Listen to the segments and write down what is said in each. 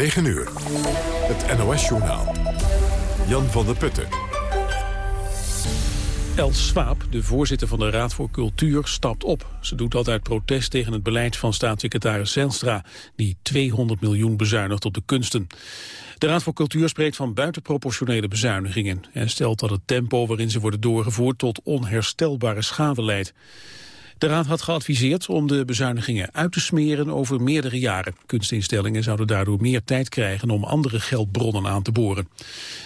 9 uur. Het NOS-journaal. Jan van der Putten. Els Swaap, de voorzitter van de Raad voor Cultuur, stapt op. Ze doet dat uit protest tegen het beleid van staatssecretaris Zelstra... die 200 miljoen bezuinigt op de kunsten. De Raad voor Cultuur spreekt van buitenproportionele bezuinigingen... en stelt dat het tempo waarin ze worden doorgevoerd... tot onherstelbare schade leidt. De Raad had geadviseerd om de bezuinigingen uit te smeren over meerdere jaren. Kunstinstellingen zouden daardoor meer tijd krijgen om andere geldbronnen aan te boren.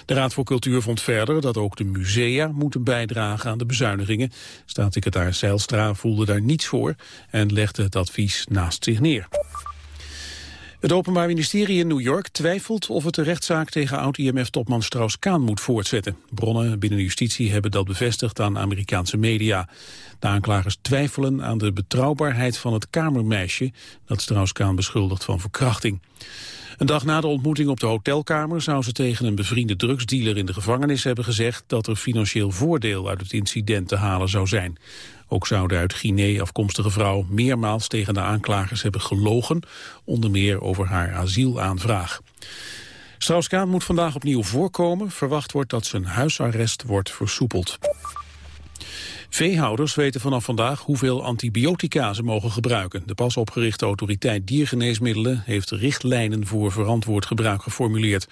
De Raad voor Cultuur vond verder dat ook de musea moeten bijdragen aan de bezuinigingen. Staatssecretaris Zeilstra voelde daar niets voor en legde het advies naast zich neer. Het Openbaar Ministerie in New York twijfelt of het de rechtszaak tegen oud-IMF-topman Strauss-Kaan moet voortzetten. Bronnen binnen justitie hebben dat bevestigd aan Amerikaanse media. De aanklagers twijfelen aan de betrouwbaarheid van het kamermeisje dat Strauss-Kaan beschuldigt van verkrachting. Een dag na de ontmoeting op de hotelkamer zou ze tegen een bevriende drugsdealer in de gevangenis hebben gezegd dat er financieel voordeel uit het incident te halen zou zijn. Ook zou de uit Guinea afkomstige vrouw meermaals tegen de aanklagers hebben gelogen, onder meer over haar asielaanvraag. Strauss-Kaan moet vandaag opnieuw voorkomen. Verwacht wordt dat zijn huisarrest wordt versoepeld. Veehouders weten vanaf vandaag hoeveel antibiotica ze mogen gebruiken. De pas opgerichte autoriteit diergeneesmiddelen heeft richtlijnen voor verantwoord gebruik geformuleerd.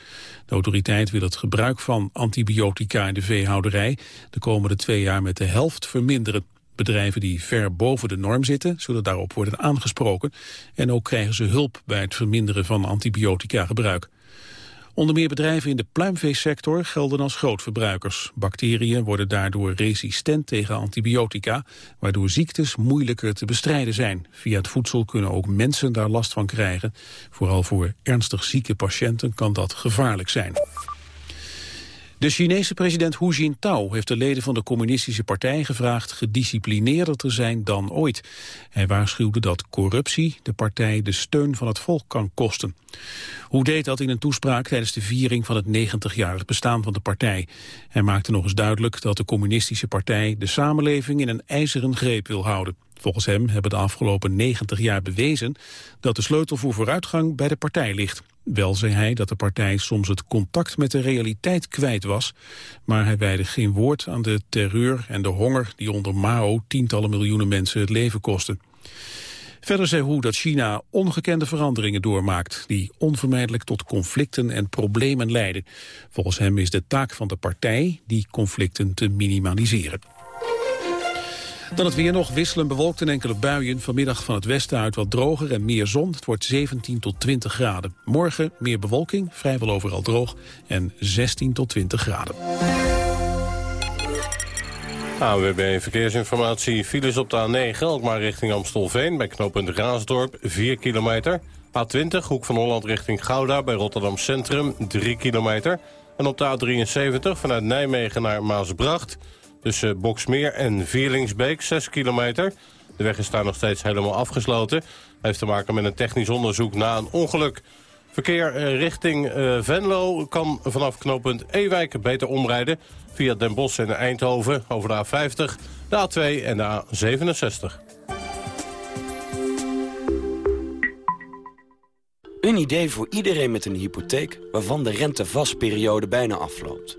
De autoriteit wil het gebruik van antibiotica in de veehouderij de komende twee jaar met de helft verminderen. Bedrijven die ver boven de norm zitten, zullen daarop worden aangesproken. En ook krijgen ze hulp bij het verminderen van antibiotica gebruik. Onder meer bedrijven in de pluimveesector gelden als grootverbruikers. Bacteriën worden daardoor resistent tegen antibiotica, waardoor ziektes moeilijker te bestrijden zijn. Via het voedsel kunnen ook mensen daar last van krijgen. Vooral voor ernstig zieke patiënten kan dat gevaarlijk zijn. De Chinese president Hu Jintao heeft de leden van de communistische partij gevraagd gedisciplineerder te zijn dan ooit. Hij waarschuwde dat corruptie de partij de steun van het volk kan kosten. Hu deed dat in een toespraak tijdens de viering van het 90-jarig bestaan van de partij. Hij maakte nog eens duidelijk dat de communistische partij de samenleving in een ijzeren greep wil houden. Volgens hem hebben de afgelopen 90 jaar bewezen dat de sleutel voor vooruitgang bij de partij ligt. Wel zei hij dat de partij soms het contact met de realiteit kwijt was, maar hij wijde geen woord aan de terreur en de honger die onder Mao tientallen miljoenen mensen het leven kosten. Verder zei Hu dat China ongekende veranderingen doormaakt... die onvermijdelijk tot conflicten en problemen leiden. Volgens hem is de taak van de partij die conflicten te minimaliseren. Dan het weer nog wisselen bewolkt en enkele buien. Vanmiddag van het westen uit wat droger en meer zon. Het wordt 17 tot 20 graden. Morgen meer bewolking, vrijwel overal droog en 16 tot 20 graden. AWB Verkeersinformatie. Files op de A9, ook maar richting Amstelveen... bij knooppunt Raasdorp, 4 kilometer. A20, Hoek van Holland richting Gouda bij Rotterdam Centrum, 3 kilometer. En op de A73 vanuit Nijmegen naar Maasbracht... Tussen Boksmeer en Vierlingsbeek, 6 kilometer. De weg is daar nog steeds helemaal afgesloten. Hij heeft te maken met een technisch onderzoek na een ongeluk. Verkeer eh, richting eh, Venlo kan vanaf knooppunt Ewijk beter omrijden... via Den Bosch en Eindhoven over de A50, de A2 en de A67. Een idee voor iedereen met een hypotheek waarvan de rentevastperiode bijna afloopt.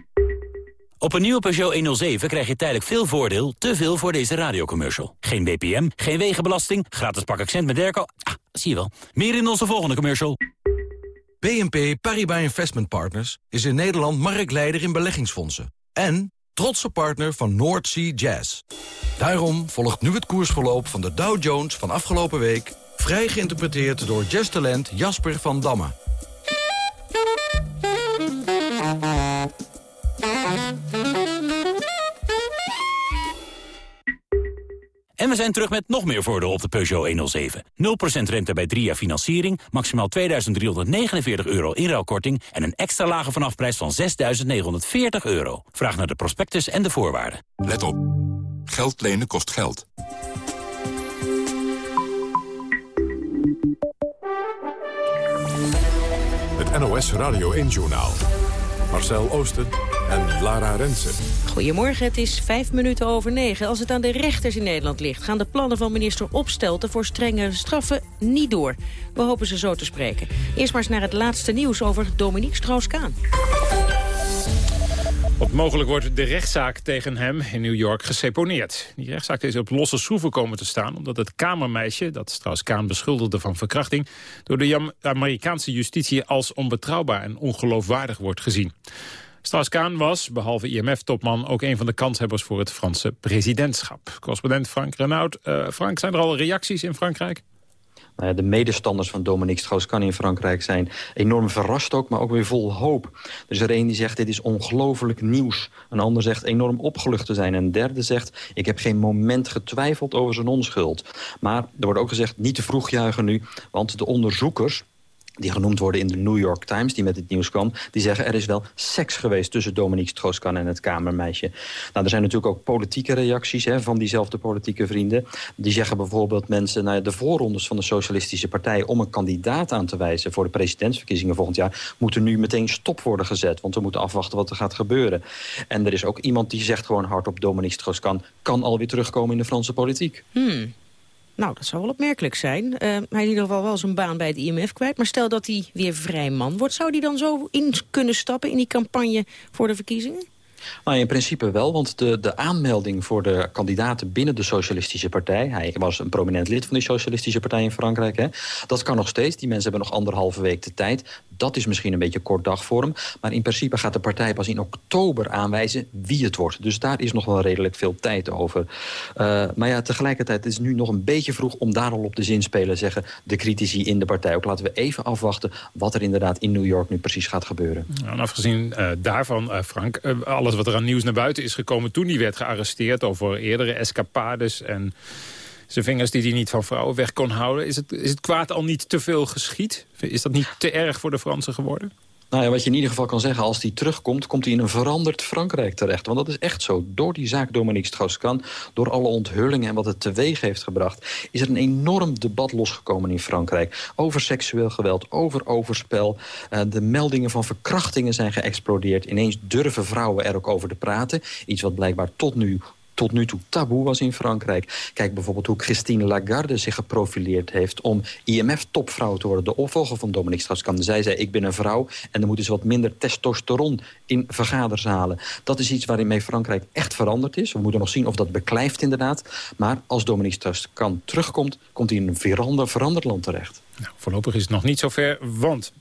Op een nieuwe Peugeot 107 krijg je tijdelijk veel voordeel, te veel voor deze radiocommercial. Geen BPM, geen wegenbelasting, gratis pak accent met Derco. Ah, zie je wel. Meer in onze volgende commercial. BNP Paribas Investment Partners is in Nederland marktleider in beleggingsfondsen. En trotse partner van North Sea Jazz. Daarom volgt nu het koersverloop van de Dow Jones van afgelopen week... vrij geïnterpreteerd door jazztalent Jasper van Damme. We zijn terug met nog meer voordeel op de Peugeot 107. 0% rente bij 3 jaar financiering, maximaal 2.349 euro inruilkorting... en een extra lage vanafprijs van 6.940 euro. Vraag naar de prospectus en de voorwaarden. Let op. Geld lenen kost geld. Het NOS Radio 1-journaal. Marcel Oosten en Lara Rensen. Goedemorgen, het is vijf minuten over negen. Als het aan de rechters in Nederland ligt... gaan de plannen van minister Opstelten voor strengere straffen niet door. We hopen ze zo te spreken. Eerst maar eens naar het laatste nieuws over Dominique Strauss-Kaan. Op mogelijk wordt de rechtszaak tegen hem in New York geseponeerd. Die rechtszaak is op losse schroeven komen te staan... omdat het kamermeisje, dat Strauss-Kaan beschuldigde van verkrachting... door de Amerikaanse justitie als onbetrouwbaar en ongeloofwaardig wordt gezien. Strauss-Kaan was, behalve IMF-topman, ook een van de kanshebbers voor het Franse presidentschap. Correspondent Frank Renaud. Uh, Frank, zijn er al reacties in Frankrijk? Nou de medestanders van Dominique Strauss-Kahn in Frankrijk zijn enorm verrast ook, maar ook weer vol hoop. Er is er een die zegt, dit is ongelooflijk nieuws. Een ander zegt enorm opgelucht te zijn. En een derde zegt, ik heb geen moment getwijfeld over zijn onschuld. Maar er wordt ook gezegd, niet te vroeg juichen nu, want de onderzoekers die genoemd worden in de New York Times, die met het nieuws kwam... die zeggen er is wel seks geweest tussen Dominique Strauss-Kahn en het kamermeisje. Nou, er zijn natuurlijk ook politieke reacties hè, van diezelfde politieke vrienden. Die zeggen bijvoorbeeld mensen... naar de voorrondes van de Socialistische Partij... om een kandidaat aan te wijzen voor de presidentsverkiezingen volgend jaar... moeten nu meteen stop worden gezet, want we moeten afwachten wat er gaat gebeuren. En er is ook iemand die zegt gewoon hardop... Dominique Strauss-Kahn kan alweer terugkomen in de Franse politiek. Hmm. Nou, dat zou wel opmerkelijk zijn. Uh, hij is in ieder geval wel zijn baan bij het IMF kwijt. Maar stel dat hij weer vrij man wordt... zou hij dan zo in kunnen stappen in die campagne voor de verkiezingen? Nou, in principe wel, want de, de aanmelding voor de kandidaten binnen de Socialistische Partij... hij was een prominent lid van die Socialistische Partij in Frankrijk... Hè, dat kan nog steeds, die mensen hebben nog anderhalve week de tijd. Dat is misschien een beetje kort dag voor hem. Maar in principe gaat de partij pas in oktober aanwijzen wie het wordt. Dus daar is nog wel redelijk veel tijd over. Uh, maar ja, tegelijkertijd is het nu nog een beetje vroeg om daar al op de zin spelen... zeggen de critici in de partij. Ook laten we even afwachten wat er inderdaad in New York nu precies gaat gebeuren. Nou, afgezien uh, daarvan, uh, Frank, alles wat er aan nieuws naar buiten is gekomen... toen hij werd gearresteerd over eerdere escapades... en zijn vingers die hij niet van vrouwen weg kon houden. Is het, is het kwaad al niet te veel geschied? Is dat niet te erg voor de Fransen geworden? Nou ja, wat je in ieder geval kan zeggen, als die terugkomt... komt hij in een veranderd Frankrijk terecht. Want dat is echt zo. Door die zaak Dominique Strauss-Kahn... door alle onthullingen en wat het teweeg heeft gebracht... is er een enorm debat losgekomen in Frankrijk. Over seksueel geweld, over overspel. Uh, de meldingen van verkrachtingen zijn geëxplodeerd. Ineens durven vrouwen er ook over te praten. Iets wat blijkbaar tot nu tot nu toe taboe was in Frankrijk. Kijk bijvoorbeeld hoe Christine Lagarde zich geprofileerd heeft... om IMF-topvrouw te worden, de opvolger van Dominique Strauss-Kahn. Zij zei, ik ben een vrouw en er moet dus wat minder testosteron in vergaderzalen. Dat is iets waarin Frankrijk echt veranderd is. We moeten nog zien of dat beklijft inderdaad. Maar als Dominique Strauss-Kahn terugkomt, komt hij in een veranderd, land terecht. Nou, voorlopig is het nog niet zover, want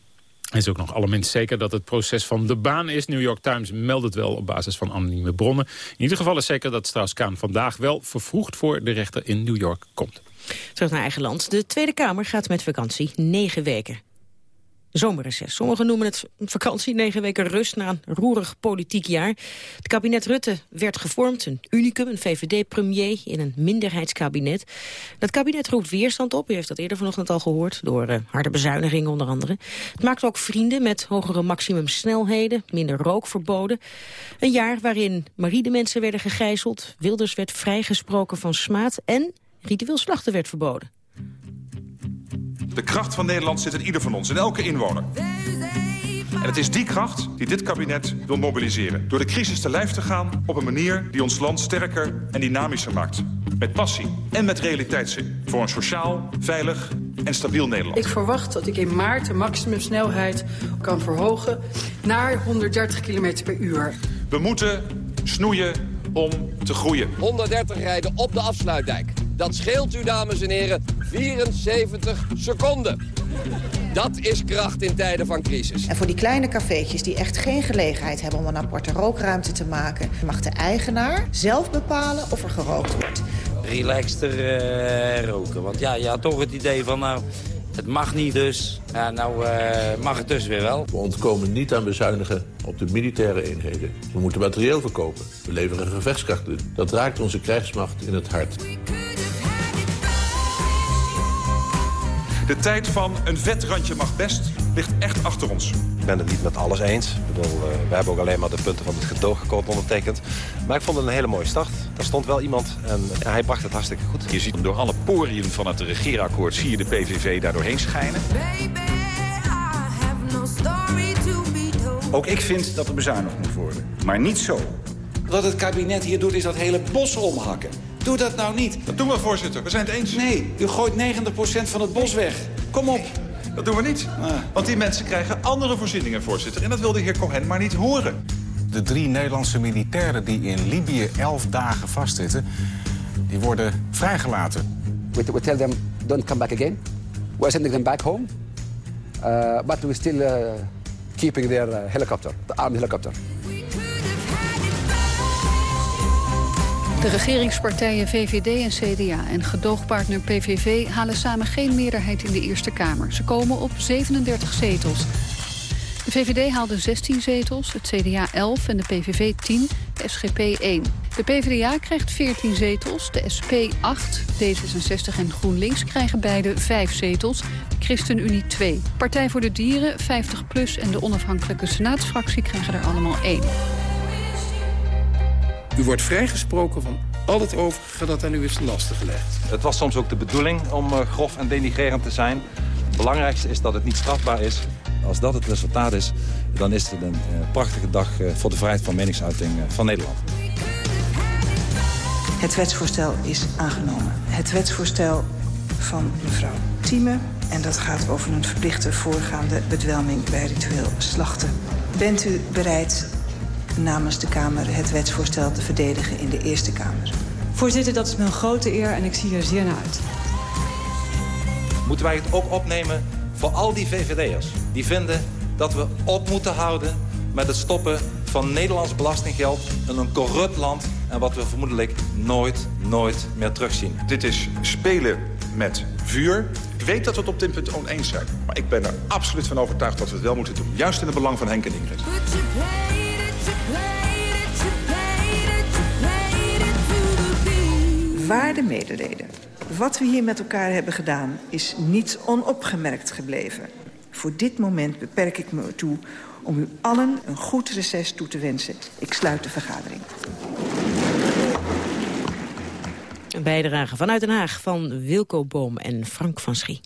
is ook nog allerminst zeker dat het proces van de baan is. New York Times meldt het wel op basis van anonieme bronnen. In ieder geval is zeker dat Strauss-Kaan vandaag wel vervroegd voor de rechter in New York komt. Terug naar eigen land. De Tweede Kamer gaat met vakantie negen weken zomerreces. Sommigen noemen het vakantie, negen weken rust na een roerig politiek jaar. Het kabinet Rutte werd gevormd, een unicum, een VVD-premier in een minderheidskabinet. Dat kabinet roept weerstand op, u heeft dat eerder vanochtend al gehoord, door uh, harde bezuinigingen onder andere. Het maakt ook vrienden met hogere maximumsnelheden, minder rookverboden. Een jaar waarin mensen werden gegijzeld, Wilders werd vrijgesproken van smaad en ritueel slachten werd verboden. De kracht van Nederland zit in ieder van ons, in elke inwoner. En het is die kracht die dit kabinet wil mobiliseren. Door de crisis te lijf te gaan op een manier die ons land sterker en dynamischer maakt. Met passie en met realiteitszin. Voor een sociaal, veilig en stabiel Nederland. Ik verwacht dat ik in maart de maximumsnelheid kan verhogen naar 130 km per uur. We moeten snoeien om te groeien. 130 rijden op de afsluitdijk. Dat scheelt u, dames en heren, 74 seconden. Dat is kracht in tijden van crisis. En voor die kleine cafeetjes die echt geen gelegenheid hebben... om een aparte rookruimte te maken... mag de eigenaar zelf bepalen of er gerookt wordt. Relaxter uh, roken. Want ja, je had toch het idee van... nou, het mag niet dus. Ja, nou eh, mag het dus weer wel. We ontkomen niet aan bezuinigen op de militaire eenheden. We moeten materieel verkopen. We leveren gevechtskrachten. Dat raakt onze krijgsmacht in het hart. De tijd van een vet randje mag best ligt echt achter ons. Ik ben het niet met alles eens. Ik bedoel, uh, we hebben ook alleen maar de punten van het gedoogakkoord ondertekend. Maar ik vond het een hele mooie start. Daar stond wel iemand en ja, hij bracht het hartstikke goed. Je ziet hem door alle poriën van het regeerakkoord... zie je de PVV daar doorheen schijnen. Ook ik vind dat er bezuinigd moet worden. Maar niet zo. Wat het kabinet hier doet is dat hele bos omhakken. Doe dat nou niet. Dat doen we, voorzitter. We zijn het eens. Nee, u gooit 90% van het bos weg. Kom op. Dat doen we niet. Want die mensen krijgen andere voorzieningen, voorzitter. En dat wil de heer Cohen maar niet horen. De drie Nederlandse militairen die in Libië elf dagen vastzitten... die worden vrijgelaten. We, we tell them, don't come back again. We're sending them back home. Uh, but we're still uh, keeping their uh, helicopter, the armed helicopter. De regeringspartijen VVD en CDA en gedoogpartner PVV halen samen geen meerderheid in de Eerste Kamer. Ze komen op 37 zetels. De VVD haalde 16 zetels, het CDA 11 en de PVV 10, de SGP 1. De PvdA krijgt 14 zetels, de SP 8, D66 en GroenLinks krijgen beide 5 zetels, ChristenUnie 2. Partij voor de Dieren, 50PLUS en de onafhankelijke senaatsfractie krijgen er allemaal 1. U wordt vrijgesproken van al het overige dat aan u is lastig gelegd. Het was soms ook de bedoeling om uh, grof en denigrerend te zijn. Het belangrijkste is dat het niet strafbaar is. Als dat het resultaat is, dan is het een uh, prachtige dag uh, voor de vrijheid van meningsuiting van Nederland. Het wetsvoorstel is aangenomen. Het wetsvoorstel van mevrouw Thieme. En dat gaat over een verplichte voorgaande bedwelming bij ritueel slachten. Bent u bereid namens de Kamer het wetsvoorstel te verdedigen in de Eerste Kamer. Voorzitter, dat is me een grote eer en ik zie er zeer naar uit. Moeten wij het ook opnemen voor al die VVD'ers die vinden dat we op moeten houden met het stoppen van Nederlands belastinggeld in een corrupt land en wat we vermoedelijk nooit, nooit meer terugzien. Dit is spelen met vuur. Ik weet dat we het op dit punt oneens zijn. Maar ik ben er absoluut van overtuigd dat we het wel moeten doen. Juist in het belang van Henk en Ingrid. Waarde medeleden, wat we hier met elkaar hebben gedaan is niet onopgemerkt gebleven. Voor dit moment beperk ik me toe om u allen een goed reces toe te wensen. Ik sluit de vergadering. Een bijdrage vanuit Den Haag van Wilco Boom en Frank van Schie.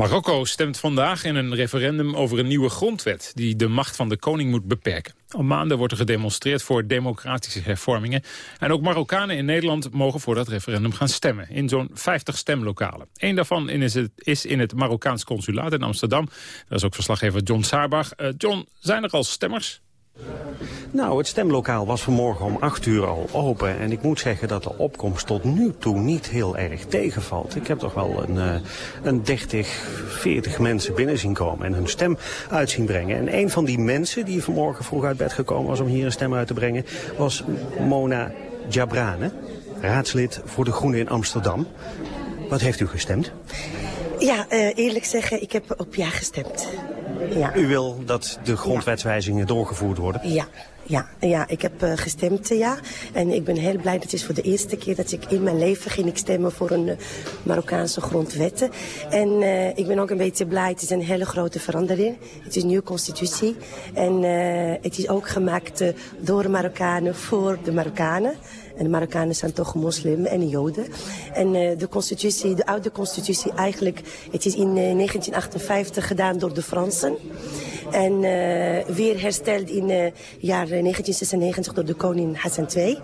Marokko stemt vandaag in een referendum over een nieuwe grondwet... die de macht van de koning moet beperken. Al maanden wordt er gedemonstreerd voor democratische hervormingen. En ook Marokkanen in Nederland mogen voor dat referendum gaan stemmen. In zo'n 50 stemlokalen. Eén daarvan is, het, in het Marokkaans consulaat in Amsterdam. Daar is ook verslaggever John Saarbach. Uh, John, zijn er al stemmers? Nou, het stemlokaal was vanmorgen om 8 uur al open. En ik moet zeggen dat de opkomst tot nu toe niet heel erg tegenvalt. Ik heb toch wel een, uh, een 30, 40 mensen binnen zien komen en hun stem uit zien brengen. En een van die mensen die vanmorgen vroeg uit bed gekomen was om hier een stem uit te brengen... was Mona Jabrane, raadslid voor de Groenen in Amsterdam. Wat heeft u gestemd? Ja, uh, eerlijk zeggen, ik heb op ja gestemd. Ja. U wil dat de grondwetswijzigingen doorgevoerd worden? Ja, ja, ja, ik heb uh, gestemd, ja. En ik ben heel blij, dat is voor de eerste keer dat ik in mijn leven ging ik stemmen voor een uh, Marokkaanse grondwet. En uh, ik ben ook een beetje blij, het is een hele grote verandering. Het is een nieuwe constitutie. En het is ook gemaakt door Marokkanen voor de Marokkanen. En de Marokkanen zijn toch moslim en joden. En uh, de constitutie, de oude constitutie eigenlijk, het is in uh, 1958 gedaan door de Fransen. En uh, weer hersteld in het jaar 1996 door de koning Hassan II.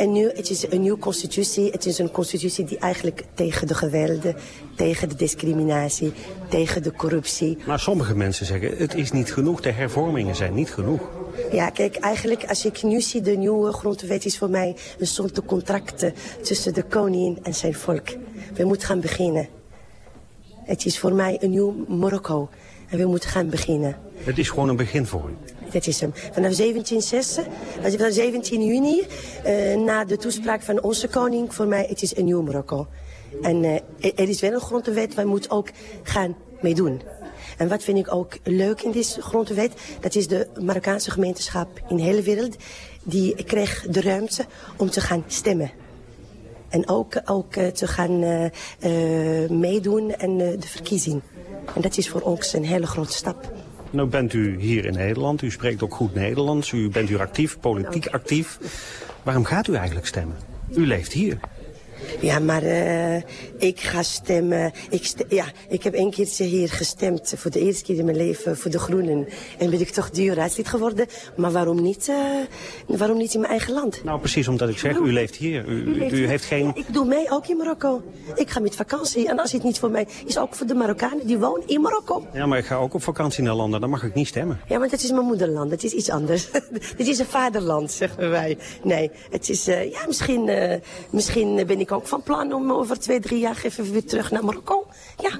En nu, het is een nieuwe constitutie. Het is een constitutie die eigenlijk tegen de gewelden, tegen de discriminatie, tegen de corruptie. Maar sommige mensen zeggen, het is niet genoeg, de hervormingen zijn niet genoeg. Ja, kijk, eigenlijk als ik nu zie de nieuwe grondwet is voor mij een soort contract tussen de koning en zijn volk. We moeten gaan beginnen. Het is voor mij een nieuw Marokko en we moeten gaan beginnen. Het is gewoon een begin voor u. Dat is hem. Vanaf 1706, vanaf 17 juni, uh, na de toespraak van onze koning, voor mij het is een nieuw Marokko. En uh, er is wel een grondwet, wij moeten ook gaan meedoen. En wat vind ik ook leuk in deze grondwet, dat is de Marokkaanse gemeenschap in de hele wereld, die kreeg de ruimte om te gaan stemmen. En ook, ook te gaan meedoen en de verkiezing. En dat is voor ons een hele grote stap. Nou bent u hier in Nederland, u spreekt ook goed Nederlands, u bent u actief, politiek actief. Waarom gaat u eigenlijk stemmen? U leeft hier. Ja, maar uh, ik ga stemmen. Ik, ja, ik heb een keertje hier gestemd voor de eerste keer in mijn leven voor de Groenen. En ben ik toch duur raadslid geworden. Maar waarom niet, uh, waarom niet in mijn eigen land? Nou, precies omdat ik zeg, u leeft hier. U, u, u heeft geen... ik doe mee ook in Marokko. Ik ga met vakantie. En als het niet voor mij is, ook voor de Marokkanen die wonen in Marokko. Ja, maar ik ga ook op vakantie naar landen. Dan mag ik niet stemmen. Ja, maar dat is mijn moederland. Dat is iets anders. Dit is een vaderland, zeggen wij. Nee, het is, uh, ja, misschien, misschien ben ik ook van plan om over twee, drie jaar even weer terug naar Marokko. Ja.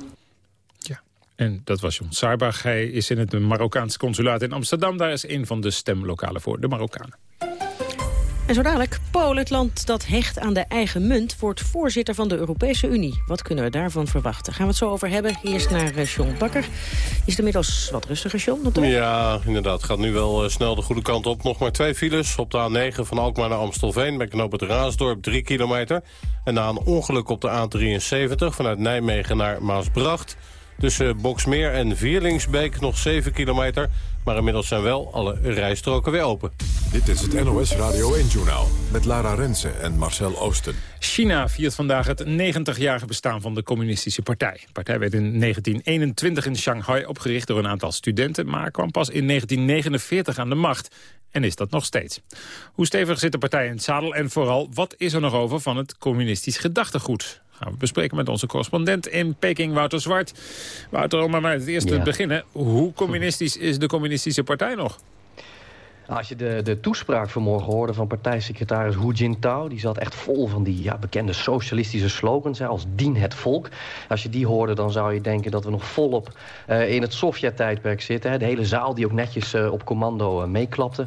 Ja. En dat was John Saarbach. Hij is in het Marokkaanse consulaat in Amsterdam. Daar is een van de stemlokalen voor de Marokkanen. En zo dadelijk, Polen, het land dat hecht aan de eigen munt... wordt voorzitter van de Europese Unie. Wat kunnen we daarvan verwachten? Gaan we het zo over hebben. Eerst naar uh, John Bakker. Is het inmiddels wat rustiger, John? Ja, inderdaad. gaat nu wel uh, snel de goede kant op. Nog maar twee files op de A9 van Alkmaar naar Amstelveen... bij knoop het Raasdorp, 3 kilometer. En na een ongeluk op de A73 vanuit Nijmegen naar Maasbracht... Tussen Boksmeer en Vierlingsbeek nog 7 kilometer. Maar inmiddels zijn wel alle rijstroken weer open. Dit is het NOS Radio 1-journaal met Lara Rensen en Marcel Oosten. China viert vandaag het 90-jarige bestaan van de communistische partij. De partij werd in 1921 in Shanghai opgericht door een aantal studenten... maar kwam pas in 1949 aan de macht. En is dat nog steeds. Hoe stevig zit de partij in het zadel en vooral wat is er nog over van het communistisch gedachtegoed? Gaan we bespreken met onze correspondent in Peking, Wouter Zwart. Wouter, om maar met het eerste te beginnen. Hoe communistisch is de communistische partij nog? Als je de, de toespraak vanmorgen hoorde van partijsecretaris Hu Jintao... die zat echt vol van die ja, bekende socialistische slogans, hè, als dien het volk. Als je die hoorde, dan zou je denken dat we nog volop uh, in het Sovjet-tijdperk zitten. Hè. De hele zaal die ook netjes uh, op commando uh, meeklapte.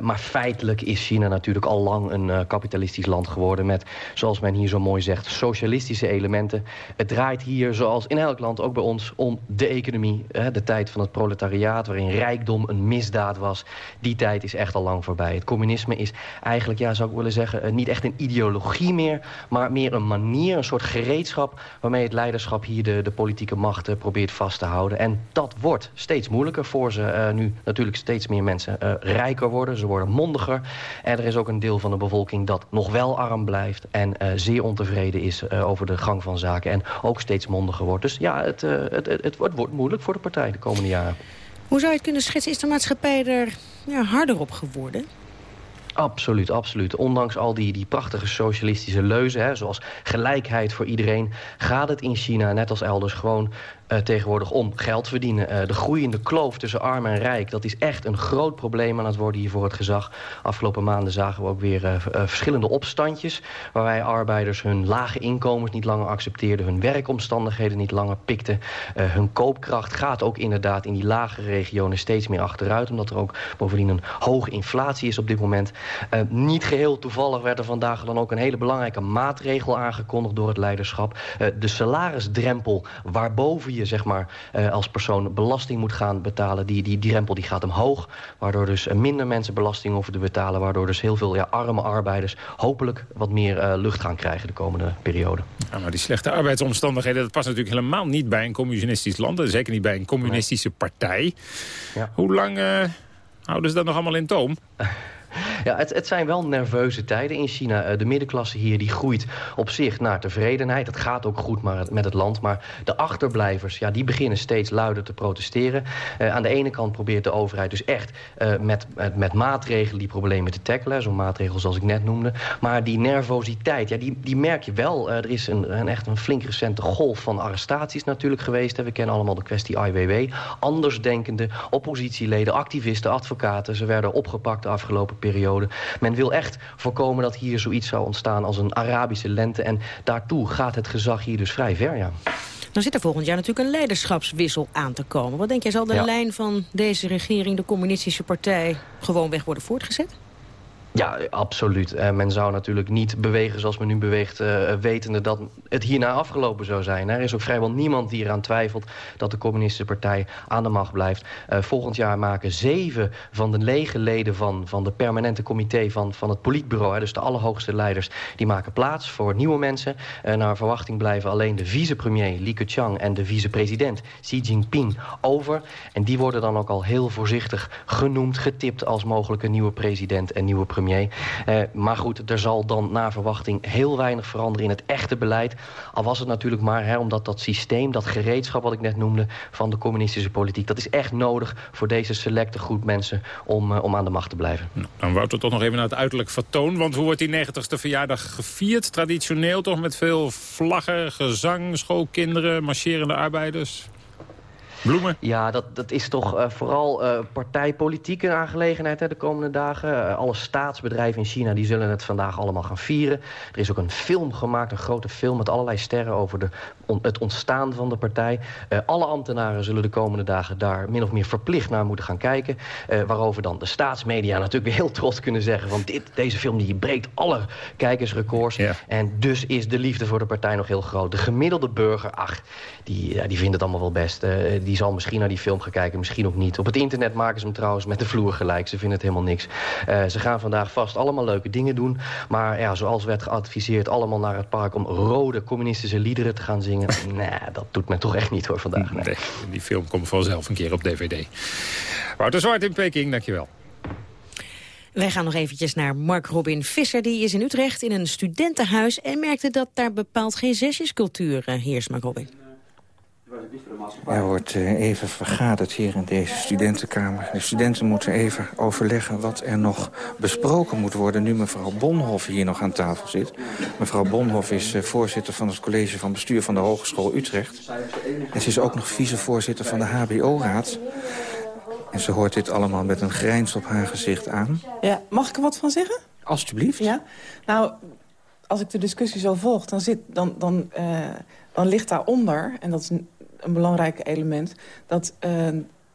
maar feitelijk is China natuurlijk al lang een kapitalistisch land geworden... met, zoals men hier zo mooi zegt, socialistische elementen. Het draait hier, zoals in elk land, ook bij ons, om de economie. de tijd van het proletariaat, waarin rijkdom een misdaad was. Die tijd is echt al lang voorbij. Het communisme is eigenlijk, ja, zou ik willen zeggen... Eh, niet echt een ideologie meer, maar meer een manier, een soort gereedschap... waarmee het leiderschap hier de, de politieke macht uh, probeert vast te houden. En dat wordt steeds moeilijker voor ze. Uh, nu natuurlijk steeds meer mensen rijker worden, ze worden mondiger. En er is ook een deel van de bevolking dat nog wel arm blijft... en zeer ontevreden is over de gang van zaken en ook steeds mondiger wordt. Dus ja, het, het, het, het wordt moeilijk voor de partij de komende jaren. Hoe zou je het kunnen schetsen? Is de maatschappij er ja, harder op geworden? Absoluut, absoluut. Ondanks al die, die prachtige socialistische leuzen... Hè, zoals gelijkheid voor iedereen... gaat het in China, net als elders, gewoon uh, tegenwoordig om geld verdienen. Uh, de groeiende kloof tussen arm en rijk, dat is echt een groot probleem aan het worden hier voor het gezag. Afgelopen maanden zagen we ook weer uh, verschillende opstandjes... waarbij arbeiders hun lage inkomens niet langer accepteerden... hun werkomstandigheden niet langer pikten. hun koopkracht gaat ook inderdaad in die lagere regionen steeds meer achteruit... omdat er ook bovendien een hoge inflatie is op dit moment. niet geheel toevallig werd er vandaag dan ook een hele belangrijke maatregel aangekondigd door het leiderschap. de salarisdrempel waarboven je je zeg maar, uh, als persoon belasting moet gaan betalen... die, die, die rempel die gaat omhoog, waardoor dus minder mensen belasting hoeven te betalen... waardoor dus heel veel ja, arme arbeiders hopelijk wat meer uh, lucht gaan krijgen de komende periode. Ja, maar die slechte arbeidsomstandigheden, dat past natuurlijk helemaal niet bij een communistisch land... en zeker niet bij een communistische partij. Ja. Hoe lang uh, houden ze dat nog allemaal in toom? Ja, het, het zijn wel nerveuze tijden in China. Eh, de middenklasse hier die groeit op zich naar tevredenheid. Het gaat ook goed met het land. Maar de achterblijvers, ja, die beginnen steeds luider te protesteren. Uh, aan de ene kant probeert de overheid dus echt met, met, met, maatregelen die problemen te tackelen. Zo'n maatregel zoals ik net noemde. Maar die nervositeit, ja, die, die merk je wel. er is een, een, echt een flink recente golf van arrestaties natuurlijk geweest. We kennen allemaal de kwestie IWW. Andersdenkende oppositieleden, activisten, advocaten. Ze werden opgepakt de afgelopen periode. Men wil echt voorkomen dat hier zoiets zou ontstaan als een Arabische lente. En daartoe gaat het gezag hier dus vrij ver, ja. Dan zit er volgend jaar natuurlijk een leiderschapswissel aan te komen. Wat denk jij, zal de lijn van deze regering, de communistische partij, gewoon weg worden voortgezet? Ja, absoluut. Uh, men zou natuurlijk niet bewegen zoals men nu beweegt... Uh, wetende dat het hierna afgelopen zou zijn. Er is ook vrijwel niemand die eraan twijfelt... dat de communistische partij aan de macht blijft. Uh, volgend jaar maken zeven van de lege leden... van, van de permanente comité van, van het politbureau... Hè, dus de allerhoogste leiders, die maken plaats voor nieuwe mensen. naar verwachting blijven alleen de vicepremier Li Keqiang... en de vicepresident Xi Jinping over. En die worden dan ook al heel voorzichtig genoemd... getipt als mogelijke nieuwe president en nieuwe premier Uh, maar goed, er zal dan na verwachting heel weinig veranderen in het echte beleid. Al was het natuurlijk maar hè, omdat dat systeem, dat gereedschap wat ik net noemde... van de communistische politiek, dat is echt nodig voor deze selecte groep mensen... om, uh, om aan de macht te blijven. Nou, dan Wouter toch nog even naar het uiterlijk vertoon. Want hoe wordt die 90ste verjaardag gevierd? Traditioneel toch met veel vlaggen, gezang, schoolkinderen, marcherende arbeiders? Bloemen? Ja, dat, dat is toch uh, vooral uh, partijpolitieke aangelegenheid hè, de komende dagen. Uh, alle staatsbedrijven in China die zullen het vandaag allemaal gaan vieren. Er is ook een film gemaakt, een grote film met allerlei sterren over de, on, het ontstaan van de partij. alle ambtenaren zullen de komende dagen daar min of meer verplicht naar moeten gaan kijken. waarover dan de staatsmedia natuurlijk weer heel trots kunnen zeggen... van dit, deze film die breekt alle kijkersrecords. En dus is de liefde voor de partij nog heel groot. De gemiddelde burger, ach, die, ja, die vindt het allemaal wel best die zal misschien naar die film gaan kijken, misschien ook niet. Op het internet maken ze hem trouwens met de vloer gelijk. Ze vinden het helemaal niks. Uh, ze gaan vandaag vast allemaal leuke dingen doen. Maar ja, zoals werd geadviseerd, allemaal naar het park... om rode communistische liederen te gaan zingen. nee, dat doet men toch echt niet hoor vandaag. Nee. nee die film komt vanzelf een keer op DVD. Wouter Zwart in Peking, dankjewel. Wij gaan nog eventjes naar Mark Robin Visser. Die is in Utrecht in een studentenhuis... en merkte dat daar bepaald geen zesjescultuur heerst, Mark Robin. Er wordt eh, even vergaderd hier in deze studentenkamer. De studenten moeten even overleggen wat er nog besproken moet worden... nu mevrouw Bonhoff hier nog aan tafel zit. Mevrouw Bonhoff is eh, voorzitter van het college van bestuur van de Hogeschool Utrecht. En ze is ook nog vicevoorzitter van de HBO-raad. En ze hoort dit allemaal met een grijns op haar gezicht aan. Ja, mag ik er wat van zeggen? Alsjeblieft. Ja, nou, als ik de discussie zo volg, dan, zit, dan, dan, uh, dan ligt daaronder... en dat is een belangrijk element... dat uh,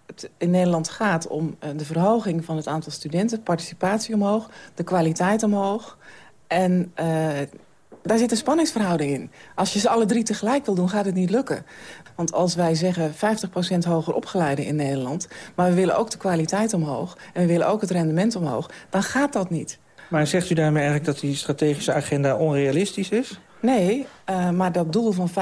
het in Nederland gaat om uh, de verhoging van het aantal studenten... participatie omhoog, de kwaliteit omhoog. En uh, daar zit een spanningsverhouding in. Als je ze alle drie tegelijk wil doen, gaat het niet lukken. Want als wij zeggen 50% hoger opgeleiden in Nederland... maar we willen ook de kwaliteit omhoog en we willen ook het rendement omhoog... dan gaat dat niet. Maar zegt u daarmee eigenlijk dat die strategische agenda onrealistisch is? Nee, uh, maar dat doel van 50%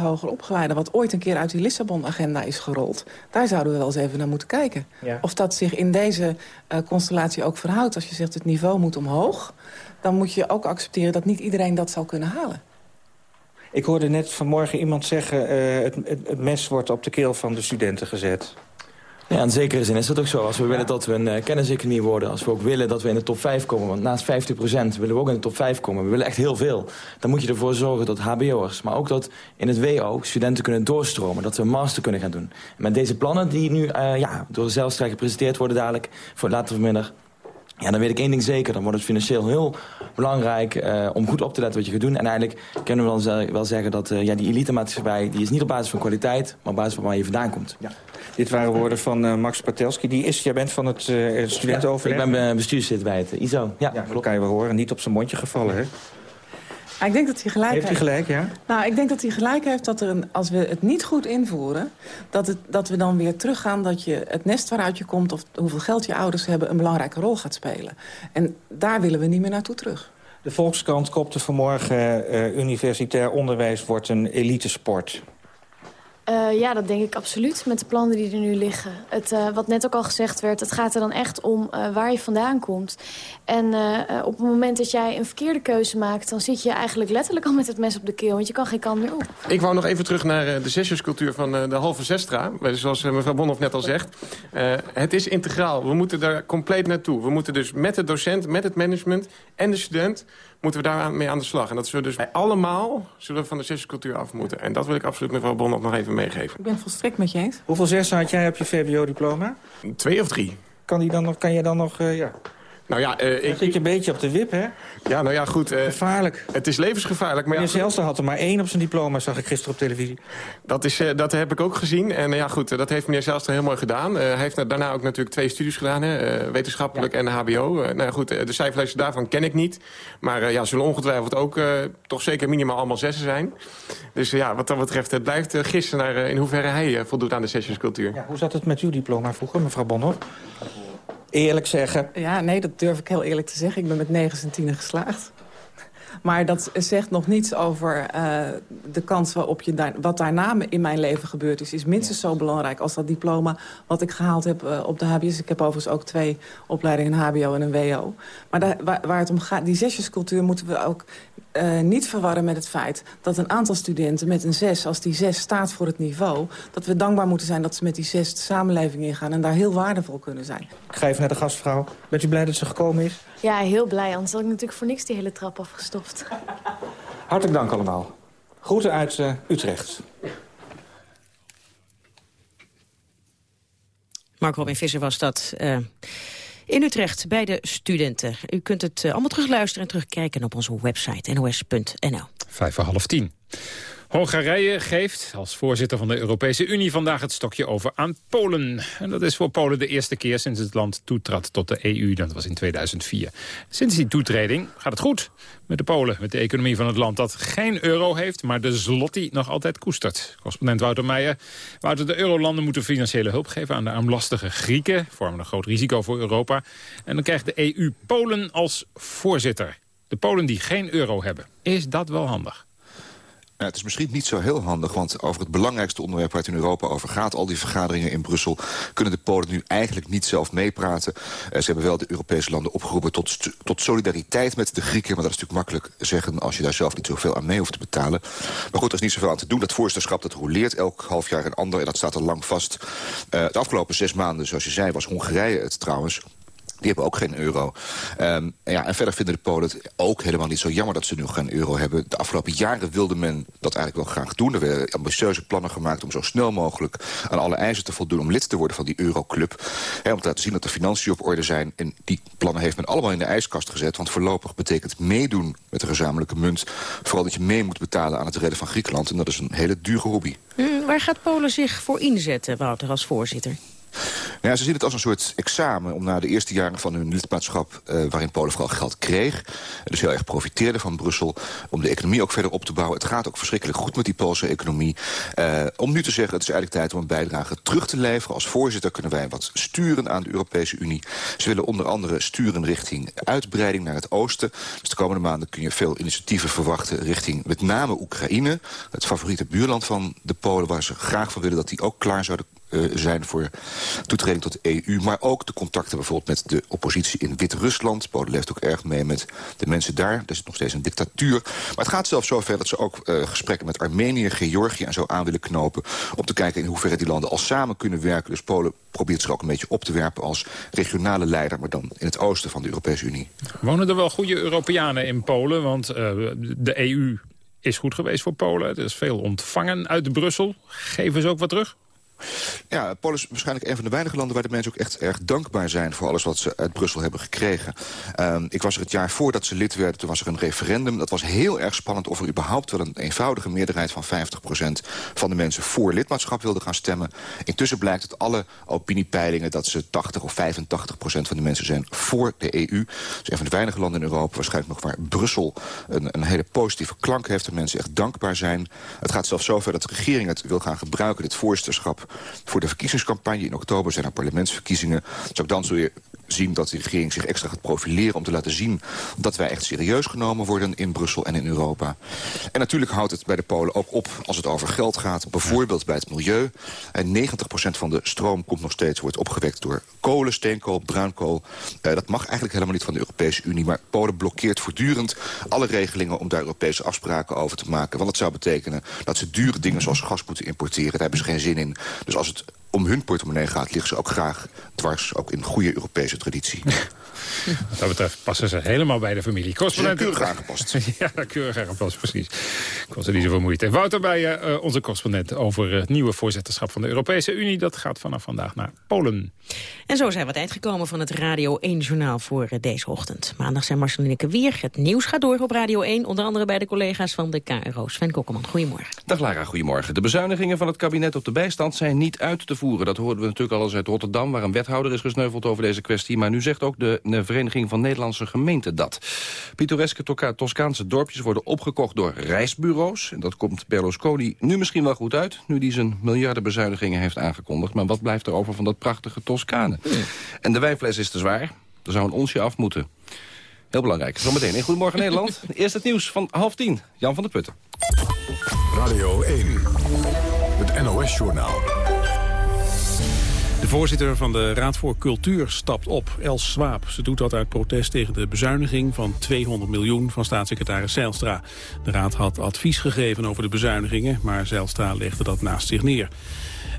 hoger opgeleiden... wat ooit een keer uit die Lissabon-agenda is gerold... daar zouden we wel eens even naar moeten kijken. Ja. Of dat zich in deze uh, constellatie ook verhoudt. Als je zegt het niveau moet omhoog... dan moet je ook accepteren dat niet iedereen dat zal kunnen halen. Ik hoorde net vanmorgen iemand zeggen... Uh, het, het, het mes wordt op de keel van de studenten gezet. Ja, in zekere zin is dat ook zo. Als we willen dat we een uh, kenniseconomie worden... als we ook willen dat we in de top 5 komen... want naast 50% willen we ook in de top 5 komen. We willen echt heel veel. Dan moet je ervoor zorgen dat hbo'ers... maar ook dat in het WO studenten kunnen doorstromen. Dat we een master kunnen gaan doen. En met deze plannen die nu uh, ja, door Zelstra gepresenteerd worden dadelijk... voor later vanmiddag... Ja, dan weet ik één ding zeker. Dan wordt het financieel heel belangrijk uh, om goed op te letten wat je gaat doen. En eigenlijk kunnen we dan wel zeggen dat uh, ja, die elite-maatschappij... die is niet op basis van kwaliteit, maar op basis van waar je vandaan komt. Ja. Dit waren woorden van uh, Max Patelski. Die is, jij bent van het studentenoverleg? Ja, ik ben bestuurslid bij het ISO. Ja, ja klopt. kan je wel horen. Niet op zijn mondje gevallen, hè? Ik denk dat hij gelijk heeft. Heeft hij gelijk, ja? Nou, ik denk dat hij gelijk heeft dat er een, als we het niet goed invoeren... Dat, het, dat we dan weer teruggaan dat je het nest waaruit je komt... of hoeveel geld je ouders hebben, een belangrijke rol gaat spelen. En daar willen we niet meer naartoe terug. De Volkskrant kopte vanmorgen... Uh, universitair onderwijs wordt een elitesport. Uh, ja, dat denk ik absoluut, met de plannen die er nu liggen. Het, uh, wat net ook al gezegd werd, het gaat er dan echt om uh, waar je vandaan komt. En op het moment dat jij een verkeerde keuze maakt... dan zit je eigenlijk letterlijk al met het mes op de keel... want je kan geen kant meer op. Ik wou nog even terug naar de zesjescultuur van de halve zestra. Zoals mevrouw Bonhoff net al zegt. het is integraal, we moeten daar compleet naartoe. We moeten dus met de docent, met het management en de student moeten we daarmee aan de slag. En dat zullen dus allemaal zullen we van de zesjescultuur af moeten. En dat wil ik absoluut mevrouw Bonhoff nog even meegeven. Ik ben volstrekt met je eens. Hoeveel zessen had jij op je VBO-diploma? Twee of drie. Kan, die dan nog, kan je dan nog... Uh, ja. Nou ja, uh, ik... zit je een beetje op de wip, hè? Ja, nou ja, goed. Uh, gevaarlijk. Het is levensgevaarlijk. Maar meneer ja, Zijlstra had er maar één op zijn diploma, zag ik gisteren op televisie. Dat, is, uh, dat heb ik ook gezien. En ja, goed, dat heeft meneer Zijlstra heel mooi gedaan. hij heeft daarna ook natuurlijk twee studies gedaan, hè, wetenschappelijk en hbo. nou ja, goed, de cijferlijsten daarvan ken ik niet. Maar ja, zullen ongetwijfeld ook toch zeker minimaal allemaal zessen zijn. Dus ja, wat dat betreft, het blijft gissen naar in hoeverre hij voldoet aan de sessionscultuur. Ja, hoe zat het met uw diploma vroeger, mevrouw Bonhoff? Eerlijk zeggen. Ja, nee, dat durf ik heel eerlijk te zeggen. Ik ben met 9 en 10 geslaagd. Maar dat zegt nog niets over uh, de kans waarop je daar, wat daarna in mijn leven gebeurd is. Is minstens zo belangrijk als dat diploma wat ik gehaald heb uh, op de HBS. Ik heb overigens ook twee opleidingen, een HBO en een WO. Maar daar, waar, waar, het om gaat, die zesjescultuur moeten we ook uh, niet verwarren met het feit dat een aantal studenten met een zes, als die zes staat voor het niveau, dat we dankbaar moeten zijn dat ze met die zes de samenleving ingaan en daar heel waardevol kunnen zijn. Ik ga even naar de gastvrouw. Bent u blij dat ze gekomen is? Ja, heel blij. Anders had ik natuurlijk voor niks die hele trap afgestoft. Hartelijk dank allemaal. Groeten uit uh, Utrecht. Mark Robin Visser was dat. Uh, in Utrecht bij de studenten. U kunt het uh, allemaal terugluisteren en terugkijken op onze website nos.nl. Vijf voor half tien. Hongarije geeft als voorzitter van de Europese Unie vandaag het stokje over aan Polen. En dat is voor Polen de eerste keer sinds het land toetrad tot de EU. Dat was in 2004. Sinds die toetreding gaat het goed met de Polen. Met de economie van het land dat geen euro heeft, maar de zloty nog altijd koestert. Correspondent Wouter Meijer. Wouter, de eurolanden moeten financiële hulp geven aan de armlastige Grieken. Vormen een groot risico voor Europa. En dan krijgt de EU Polen als voorzitter. De Polen die geen euro hebben. Is dat wel handig? Het is misschien niet zo heel handig, want over het belangrijkste onderwerp waar het in Europa over gaat, al die vergaderingen in Brussel, kunnen de Polen nu eigenlijk niet zelf meepraten. Uh, ze hebben wel de Europese landen opgeroepen tot, tot solidariteit met de Grieken, maar dat is natuurlijk makkelijk zeggen als je daar zelf niet zoveel aan mee hoeft te betalen. Maar goed, er is niet zoveel aan te doen. Dat voorzitterschap dat roleert elk half jaar een ander en dat staat al lang vast. Uh, de afgelopen zes maanden, zoals je zei, was Hongarije het trouwens. Die hebben ook geen euro. Um, ja, en verder vinden de Polen het ook helemaal niet zo jammer dat ze nu geen euro hebben. De afgelopen jaren wilde men dat eigenlijk wel graag doen. Er werden ambitieuze plannen gemaakt om zo snel mogelijk aan alle eisen te voldoen... om lid te worden van die euroclub. Om te laten zien dat de financiën op orde zijn. En die plannen heeft men allemaal in de ijskast gezet. Want voorlopig betekent meedoen met de gezamenlijke munt... vooral dat je mee moet betalen aan het redden van Griekenland. En dat is een hele dure hobby. Hmm, waar gaat Polen zich voor inzetten, Wouter, als voorzitter? Ja, ze zien het als een soort examen om na de eerste jaren van hun lidmaatschap... Uh, waarin Polen vooral geld kreeg, dus heel erg profiteerde van Brussel... om de economie ook verder op te bouwen. Het gaat ook verschrikkelijk goed met die Poolse economie. Uh, om nu te zeggen, het is eigenlijk tijd om een bijdrage terug te leveren. Als voorzitter kunnen wij wat sturen aan de Europese Unie. Ze willen onder andere sturen richting uitbreiding naar het oosten. Dus de komende maanden kun je veel initiatieven verwachten... richting met name Oekraïne, het favoriete buurland van de Polen... waar ze graag van willen dat die ook klaar zouden zijn voor toetreding tot de EU. Maar ook de contacten bijvoorbeeld met de oppositie in Wit-Rusland. Polen leeft ook erg mee met de mensen daar. Er is nog steeds een dictatuur. Maar het gaat zelfs zover dat ze ook uh, gesprekken met Armenië, Georgië en zo aan willen knopen. Om te kijken in hoeverre die landen al samen kunnen werken. Dus Polen probeert zich ook een beetje op te werpen als regionale leider... maar dan in het oosten van de Europese Unie. Wonen er wel goede Europeanen in Polen? Want uh, de EU is goed geweest voor Polen. Er is veel ontvangen uit Brussel. Geven ze ook wat terug? Ja, Polen is waarschijnlijk een van de weinige landen... waar de mensen ook echt erg dankbaar zijn... voor alles wat ze uit Brussel hebben gekregen. Um, ik was er het jaar voordat ze lid werden, toen was er een referendum. Dat was heel erg spannend of er überhaupt wel een eenvoudige meerderheid... van 50% van de mensen voor lidmaatschap wilden gaan stemmen. Intussen blijkt uit alle opiniepeilingen... dat ze 80 of 85% van de mensen zijn voor de EU. Dus een van de weinige landen in Europa, waarschijnlijk nog waar Brussel... een, een hele positieve klank heeft, dat mensen echt dankbaar zijn. Het gaat zelfs zover dat de regering het wil gaan gebruiken... dit voorzitterschap voor de verkiezingscampagne. In oktober zijn er parlementsverkiezingen. Dus ook dan zul je zien dat de regering zich extra gaat profileren... om te laten zien dat wij echt serieus genomen worden in Brussel en in Europa. En natuurlijk houdt het bij de Polen ook op als het over geld gaat. Bijvoorbeeld bij het milieu. En 90% van de stroom komt nog steeds, wordt opgewekt door kolen, steenkool, bruinkool. Uh, dat mag eigenlijk helemaal niet van de Europese Unie. Maar Polen blokkeert voortdurend alle regelingen om daar Europese afspraken over te maken. Want het zou betekenen dat ze dure dingen zoals gas moeten importeren. Daar hebben ze geen zin in. Dus als het om hun portemonnee gaat... liggen ze ook graag dwars, ook in goede Europese traditie. Wat dat betreft passen ze helemaal bij de familie. Correspondent... keurig aangepast. ja, keurig aangepast, precies. Kost er niet zoveel moeite. Wouter bij uh, onze correspondent over het nieuwe voorzitterschap van de Europese Unie. Dat gaat vanaf vandaag naar Polen. En zo zijn we het eind gekomen van het Radio 1-journaal voor uh, deze ochtend. Maandag zijn Marcelineke Wier. Het nieuws gaat door op Radio 1. Onder andere bij de collega's van de KRO. Sven Kokkelman, goedemorgen. Dag Lara, goedemorgen. De bezuinigingen van het kabinet op de bijstand zijn niet uit te voeren. Dat hoorden we natuurlijk al eens uit Rotterdam... waar een wethouder is gesneuveld over deze kwestie. Maar nu zegt ook de, de Vereniging van Nederlandse Gemeenten dat. Pittoreske Toscaanse dorpjes worden opgekocht door reisbureaus. En dat komt Berlusconi nu misschien wel goed uit... nu hij zijn miljardenbezuinigingen heeft aangekondigd. Maar wat blijft er over van dat prachtige Toscane? En de wijnfles is te zwaar. Er zou een onsje af moeten. Heel belangrijk. Zometeen in Goedemorgen Nederland. Eerst het nieuws van half tien. Jan van der Putten. Radio 1. Het NOS-journaal. De voorzitter van de Raad voor Cultuur stapt op, Els Swaap. Ze doet dat uit protest tegen de bezuiniging van 200 miljoen van staatssecretaris Zijlstra. De Raad had advies gegeven over de bezuinigingen, maar Zijlstra legde dat naast zich neer.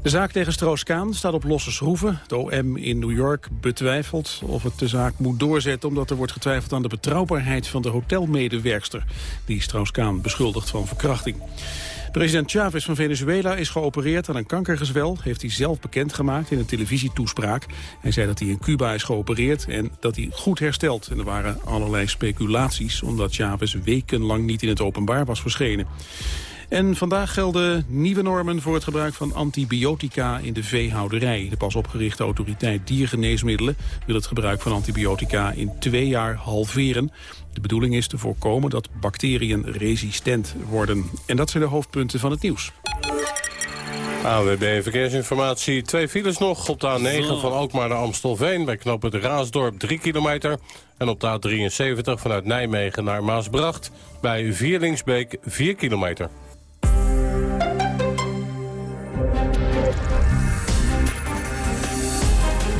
De zaak tegen Stroos-Kaan staat op losse schroeven. De OM in New York betwijfelt of het de zaak moet doorzetten... omdat er wordt getwijfeld aan de betrouwbaarheid van de hotelmedewerkster... die Stroos-Kaan beschuldigt van verkrachting. President Chavez van Venezuela is geopereerd aan een kankergezwel... heeft hij zelf bekendgemaakt in een televisietoespraak. Hij zei dat hij in Cuba is geopereerd en dat hij goed herstelt. En er waren allerlei speculaties... omdat Chavez wekenlang niet in het openbaar was verschenen. En vandaag gelden nieuwe normen voor het gebruik van antibiotica in de veehouderij. De pas opgerichte autoriteit diergeneesmiddelen wil het gebruik van antibiotica in twee jaar halveren. De bedoeling is te voorkomen dat bacteriën resistent worden. En dat zijn de hoofdpunten van het nieuws. AWB Verkeersinformatie. Twee files nog op de A9 van Alkmaar naar Amstelveen... bij knop het Raasdorp 3 kilometer. En op de A73 vanuit Nijmegen naar Maasbracht... bij Vierlingsbeek 4 kilometer.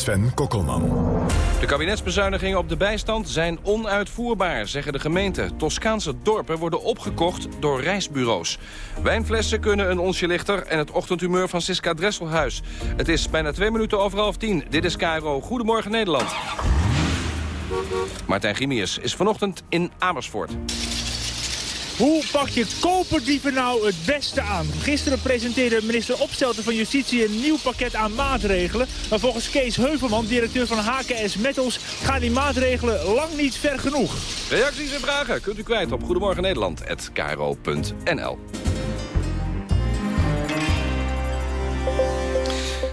Sven Kokkelman. De kabinetsbezuinigingen op de bijstand zijn onuitvoerbaar, zeggen de gemeenten. Toscaanse dorpen worden opgekocht door reisbureaus. Wijnflessen kunnen een onsje lichter en het ochtendhumeur van Siska Dresselhuis. Het is bijna twee minuten over half tien. Dit is KRO. Goedemorgen Nederland. Martijn Grimius is vanochtend in Amersfoort. Hoe pak je koperdieven nou het beste aan? Gisteren presenteerde minister Opstelten van Justitie een nieuw pakket aan maatregelen. Maar volgens Kees Heuvelman, directeur van HKS Metals, gaan die maatregelen lang niet ver genoeg. Reacties en vragen kunt u kwijt op Goedemorgen Nederland@kro.nl.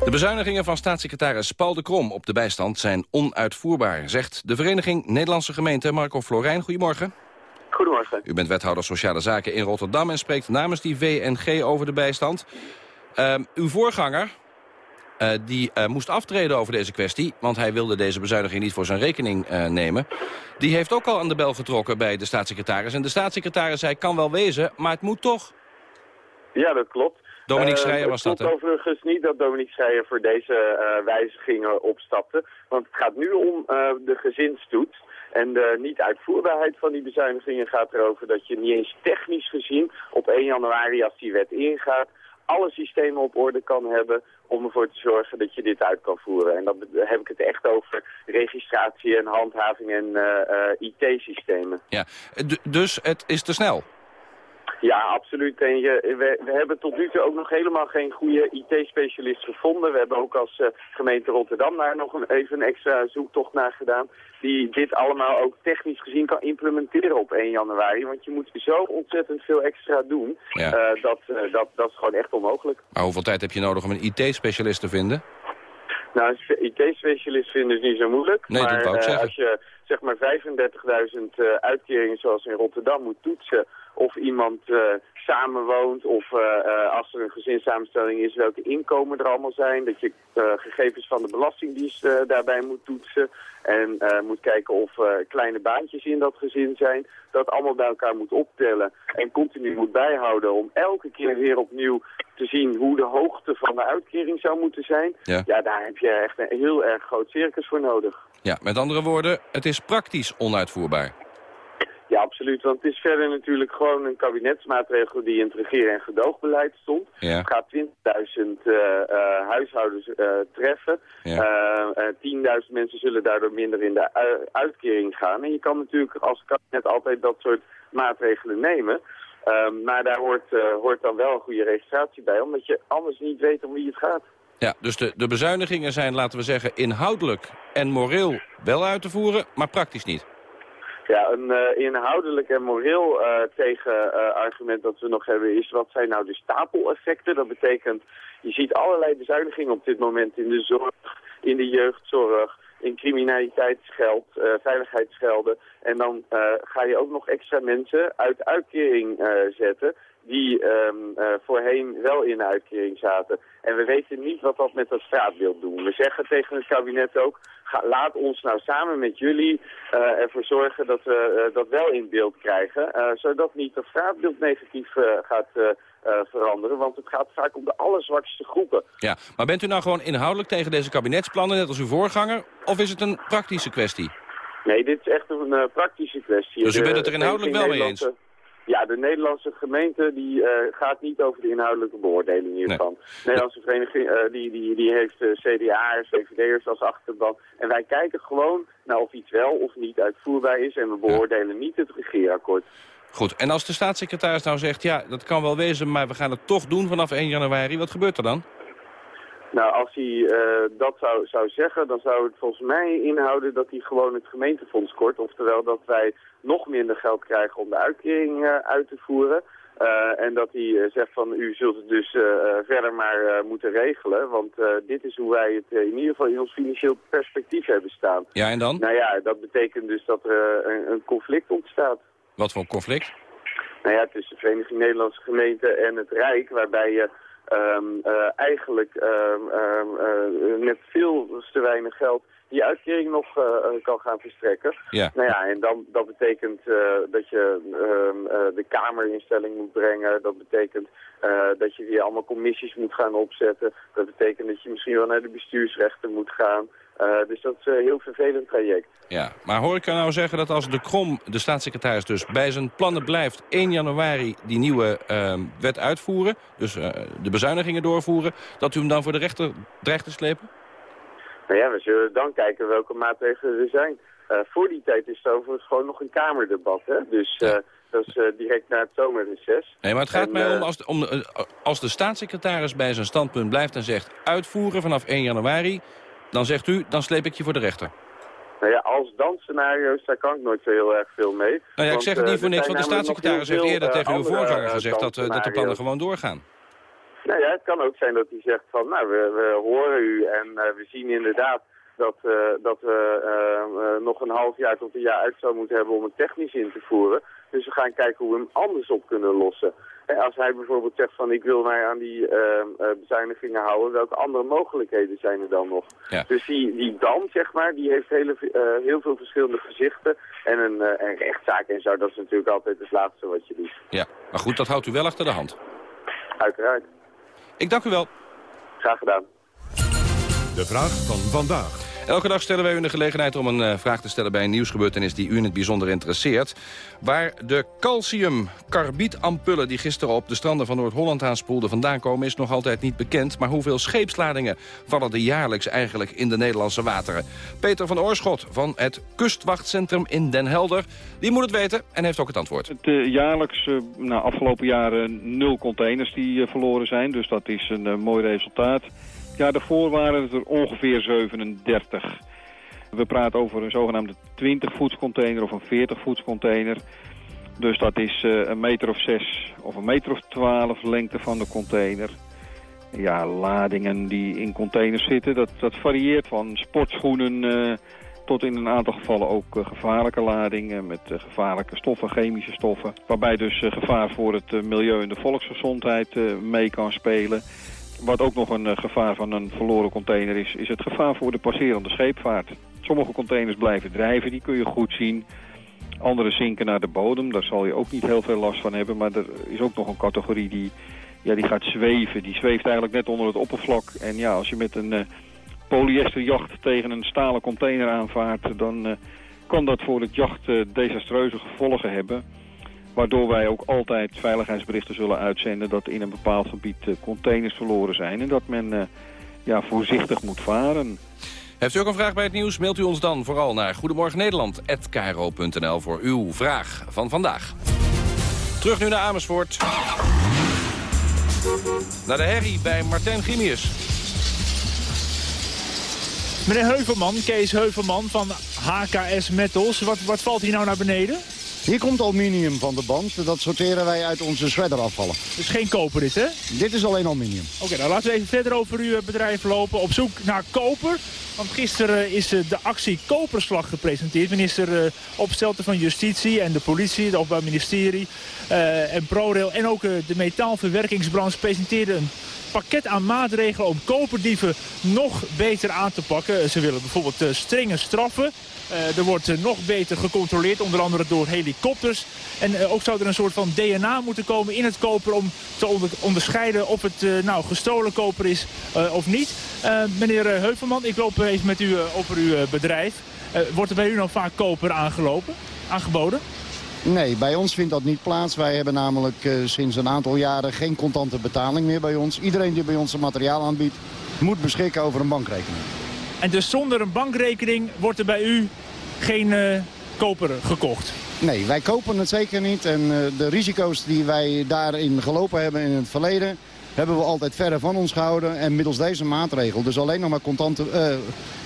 De bezuinigingen van staatssecretaris Paul de Krom op de bijstand zijn onuitvoerbaar, zegt de Vereniging Nederlandse Gemeenten. Marco Florijn, goedemorgen. Goedemorgen. U bent wethouder Sociale Zaken in Rotterdam en spreekt namens die VNG over de bijstand. Uh, uw voorganger, uh, die uh, moest aftreden over deze kwestie... want hij wilde deze bezuiniging niet voor zijn rekening uh, nemen. Die heeft ook al aan de bel getrokken bij de staatssecretaris. En de staatssecretaris zei, kan wel wezen, maar het moet toch. Ja, dat klopt. Dominique Schreier was dat, Het klopt overigens niet dat Dominique Schreier voor deze wijzigingen opstapte. Want het gaat nu om de gezinstoet. En de niet-uitvoerbaarheid van die bezuinigingen gaat erover dat je niet eens technisch gezien op 1 januari als die wet ingaat alle systemen op orde kan hebben om ervoor te zorgen dat je dit uit kan voeren. En dan heb ik het echt over registratie en handhaving en uh, uh, IT-systemen. Ja, dus het is te snel? Ja, absoluut. En je, we, we, hebben tot nu toe ook nog helemaal geen goede IT-specialist gevonden. We hebben ook als uh, gemeente Rotterdam daar nog een, even een extra zoektocht naar gedaan. Die dit allemaal ook technisch gezien kan implementeren op 1 januari. Want je moet zo ontzettend veel extra doen. Ja. Uh, dat, uh, dat, dat is gewoon echt onmogelijk. Maar hoeveel tijd heb je nodig om een IT-specialist te vinden? Nou, een IT-specialist vinden is niet zo moeilijk. Nee, maar dat uh, als je zeg maar 35.000 uitkeringen zoals in Rotterdam moet toetsen of iemand samenwoont of als er een gezinssamenstelling is welke inkomen er allemaal zijn. Dat je gegevens van de Belastingdienst daarbij moet toetsen en moet kijken of kleine baantjes in dat gezin zijn. Dat allemaal bij elkaar moet optellen en continu moet bijhouden om elke keer weer opnieuw te zien hoe de hoogte van de uitkering zou moeten zijn. Ja, ja daar heb je echt een heel erg groot circus voor nodig. Ja, met andere woorden, het is praktisch onuitvoerbaar. Ja, absoluut. Want het is verder natuurlijk gewoon een kabinetsmaatregel die in het regeren- en gedoogbeleid stond. Ja. Het gaat 20.000 uh, uh, huishoudens uh, treffen. Ja. 10.000 mensen zullen daardoor minder in de uitkering gaan. En je kan natuurlijk als kabinet altijd dat soort maatregelen nemen. Um, maar daar hoort, hoort dan wel een goede registratie bij, omdat je anders niet weet om wie het gaat. Ja, dus de, de bezuinigingen zijn, laten we zeggen, inhoudelijk en moreel wel uit te voeren, maar praktisch niet. Ja, een uh, inhoudelijk en moreel uh, tegenargument dat we nog hebben is wat zijn nou de stapeleffecten. Dat betekent, je ziet allerlei bezuinigingen op dit moment in de zorg, in de jeugdzorg, in criminaliteitsgeld, veiligheidsgelden. En dan ga je ook nog extra mensen uit uitkering zetten die um, voorheen wel in de uitkering zaten. En we weten niet wat dat met dat straatbeeld doen. We zeggen tegen het kabinet ook, ga, laat ons nou samen met jullie ervoor zorgen dat we dat wel in beeld krijgen. zodat niet dat straatbeeld negatief gaat veranderen. Want het gaat vaak om de allerzwakste groepen. Ja, maar bent u nou gewoon inhoudelijk tegen deze kabinetsplannen, net als uw voorganger? Of is het een praktische kwestie? Nee, dit is echt een praktische kwestie. Dus u bent het er inhoudelijk wel mee eens? Ja, de Nederlandse gemeente die uh, gaat niet over de inhoudelijke beoordeling hiervan. Nee. De Nederlandse vereniging uh, die, die, die heeft uh, CDA'ers, VVD'ers als achterban. En wij kijken gewoon naar of iets wel of niet uitvoerbaar is. En we beoordelen ja. niet het regeerakkoord. Goed, en als de staatssecretaris nou zegt... ja, dat kan wel wezen, maar we gaan het toch doen vanaf 1 januari... wat gebeurt er dan? Nou, als hij uh, dat zou, zou zeggen, dan zou het volgens mij inhouden dat hij gewoon het gemeentefonds kort. Oftewel dat wij nog minder geld krijgen om de uitkering uh, uit te voeren. Uh, en dat hij zegt van u zult het dus verder maar moeten regelen. Want dit is hoe wij het in ieder geval in ons financieel perspectief hebben staan. Ja, en dan? Nou ja, dat betekent dus dat er een, een conflict ontstaat. Wat voor conflict? Nou ja, tussen de Vereniging Nederlandse Gemeenten en het Rijk, waarbij je um, uh, eigenlijk um, um, uh, met veel te weinig geld die uitkering nog uh, kan gaan verstrekken. Ja. Nou ja, en dan, dat betekent dat je de Kamer in stelling moet brengen. Dat betekent dat je weer allemaal commissies moet gaan opzetten. Dat betekent dat je misschien wel naar de bestuursrechten moet gaan. Uh, dus dat is een heel vervelend traject. Ja, maar hoor ik nou zeggen dat als de Krom, de staatssecretaris dus, bij zijn plannen blijft 1 januari die nieuwe uh, wet uitvoeren, dus uh, de bezuinigingen doorvoeren, dat u hem dan voor de rechter dreigt te slepen? Nou ja, we zullen dan kijken welke maatregelen er zijn. Uh, voor die tijd is het overigens gewoon nog een kamerdebat, hè? Dus ja. dat is direct na het zomerreces. Nee, maar het gaat en, mij om als, de, om als de staatssecretaris bij zijn standpunt blijft en zegt uitvoeren vanaf 1 januari dan zegt u, dan sleep ik je voor de rechter. Nou ja, als dan scenario's, daar kan ik nooit zo heel erg veel mee. Nou ja, ik zeg het niet voor niks, want de staatssecretaris heeft eerder tegen uw voorganger gezegd dat, dat de plannen gewoon doorgaan. Nou ja, het kan ook zijn dat hij zegt van, nou, we, we horen u en uh, we zien inderdaad dat, uh, dat we uh, nog een half jaar tot een jaar uit zou moeten hebben om het technisch in te voeren. Dus we gaan kijken hoe we hem anders op kunnen lossen. Als hij bijvoorbeeld zegt van ik wil mij aan die bezuinigingen houden, welke andere mogelijkheden zijn er dan nog? Ja. Dus die, die dan, zeg maar, die heeft hele, heel veel verschillende gezichten. En een, een rechtszaak en zo, dat is natuurlijk altijd het laatste wat je doet. Ja, maar goed, dat houdt u wel achter de hand. Uiteraard. Ik dank u wel. Graag gedaan. De vraag van vandaag. Elke dag stellen wij u de gelegenheid om een uh, vraag te stellen bij een nieuwsgebeurtenis die u in het bijzonder interesseert. Waar de calciumcarbietampullen die gisteren op de stranden van Noord-Holland aanspoelden vandaan komen is nog altijd niet bekend. Maar hoeveel scheepsladingen vallen er jaarlijks eigenlijk in de Nederlandse wateren? Peter van Oorschot van het Kustwachtcentrum in Den Helder, die moet het weten en heeft ook het antwoord. Het uh, jaarlijks, uh, nou, afgelopen jaren nul containers die verloren zijn, dus dat is een mooi resultaat. Ja, daarvoor waren het er ongeveer 37. We praten over een zogenaamde 20-voetscontainer of een 40-voetscontainer. Dus dat is uh, een meter of 6 of een meter of 12 lengte van de container. Ja, ladingen die in containers zitten, dat, dat varieert van sportschoenen uh, tot in een aantal gevallen ook gevaarlijke ladingen met gevaarlijke stoffen, chemische stoffen. Waarbij dus gevaar voor het milieu en de volksgezondheid mee kan spelen. Wat ook nog een gevaar van een verloren container is, is het gevaar voor de passerende scheepvaart. Sommige containers blijven drijven, die kun je goed zien. Andere zinken naar de bodem, daar zal je ook niet heel veel last van hebben. Maar er is ook nog een categorie die, ja, die gaat zweven. Die zweeft eigenlijk net onder het oppervlak. En ja, als je met een uh, polyesterjacht tegen een stalen container aanvaart... dan uh, kan dat voor het jacht uh, desastreuze gevolgen hebben. Waardoor wij ook altijd veiligheidsberichten zullen uitzenden... dat in een bepaald gebied containers verloren zijn. En dat men ja, voorzichtig moet varen. Heeft u ook een vraag bij het nieuws? Mailt u ons dan vooral naar goedemorgennederland.nl voor uw vraag van vandaag. Terug nu naar Amersfoort. Naar de herrie bij Martijn Grimius. Meneer Heuvelman, Kees Heuvelman van HKS Metals. Wat, wat valt hier nou naar beneden? Hier komt aluminium van de band. Dat sorteren wij uit onze shredderafvallen. Dus geen koper dit, hè? Dit is alleen aluminium. Oké, dan laten we even verder over uw bedrijf lopen. Op zoek naar koper. Want gisteren is eh, de actie Koperslag gepresenteerd. Minister Opstelten van Justitie en de politie, het Openbaar Ministerie en ProRail... en ook de metaalverwerkingsbranche presenteerden een pakket aan maatregelen om koperdieven nog beter aan te pakken. Ze willen bijvoorbeeld strenge straffen. Uh, er wordt nog beter gecontroleerd, onder andere door helikopters. En ook zou er een soort van DNA moeten komen in het koper... om te onder onderscheiden of het nou gestolen koper is of niet. meneer Heuvelman, ik loop even met u over uw bedrijf. wordt er bij u nog vaak koper aangelopen, aangeboden? Nee, bij ons vindt dat niet plaats. Wij hebben namelijk sinds een aantal jaren geen contante betaling meer bij ons. Iedereen die bij ons een materiaal aanbiedt, moet beschikken over een bankrekening. En dus zonder een bankrekening wordt er bij u geen uh, koper gekocht? Nee, wij kopen het zeker niet. En uh, de risico's die wij daarin gelopen hebben in het verleden... hebben we altijd verder van ons gehouden. En middels deze maatregel, dus alleen nog maar contante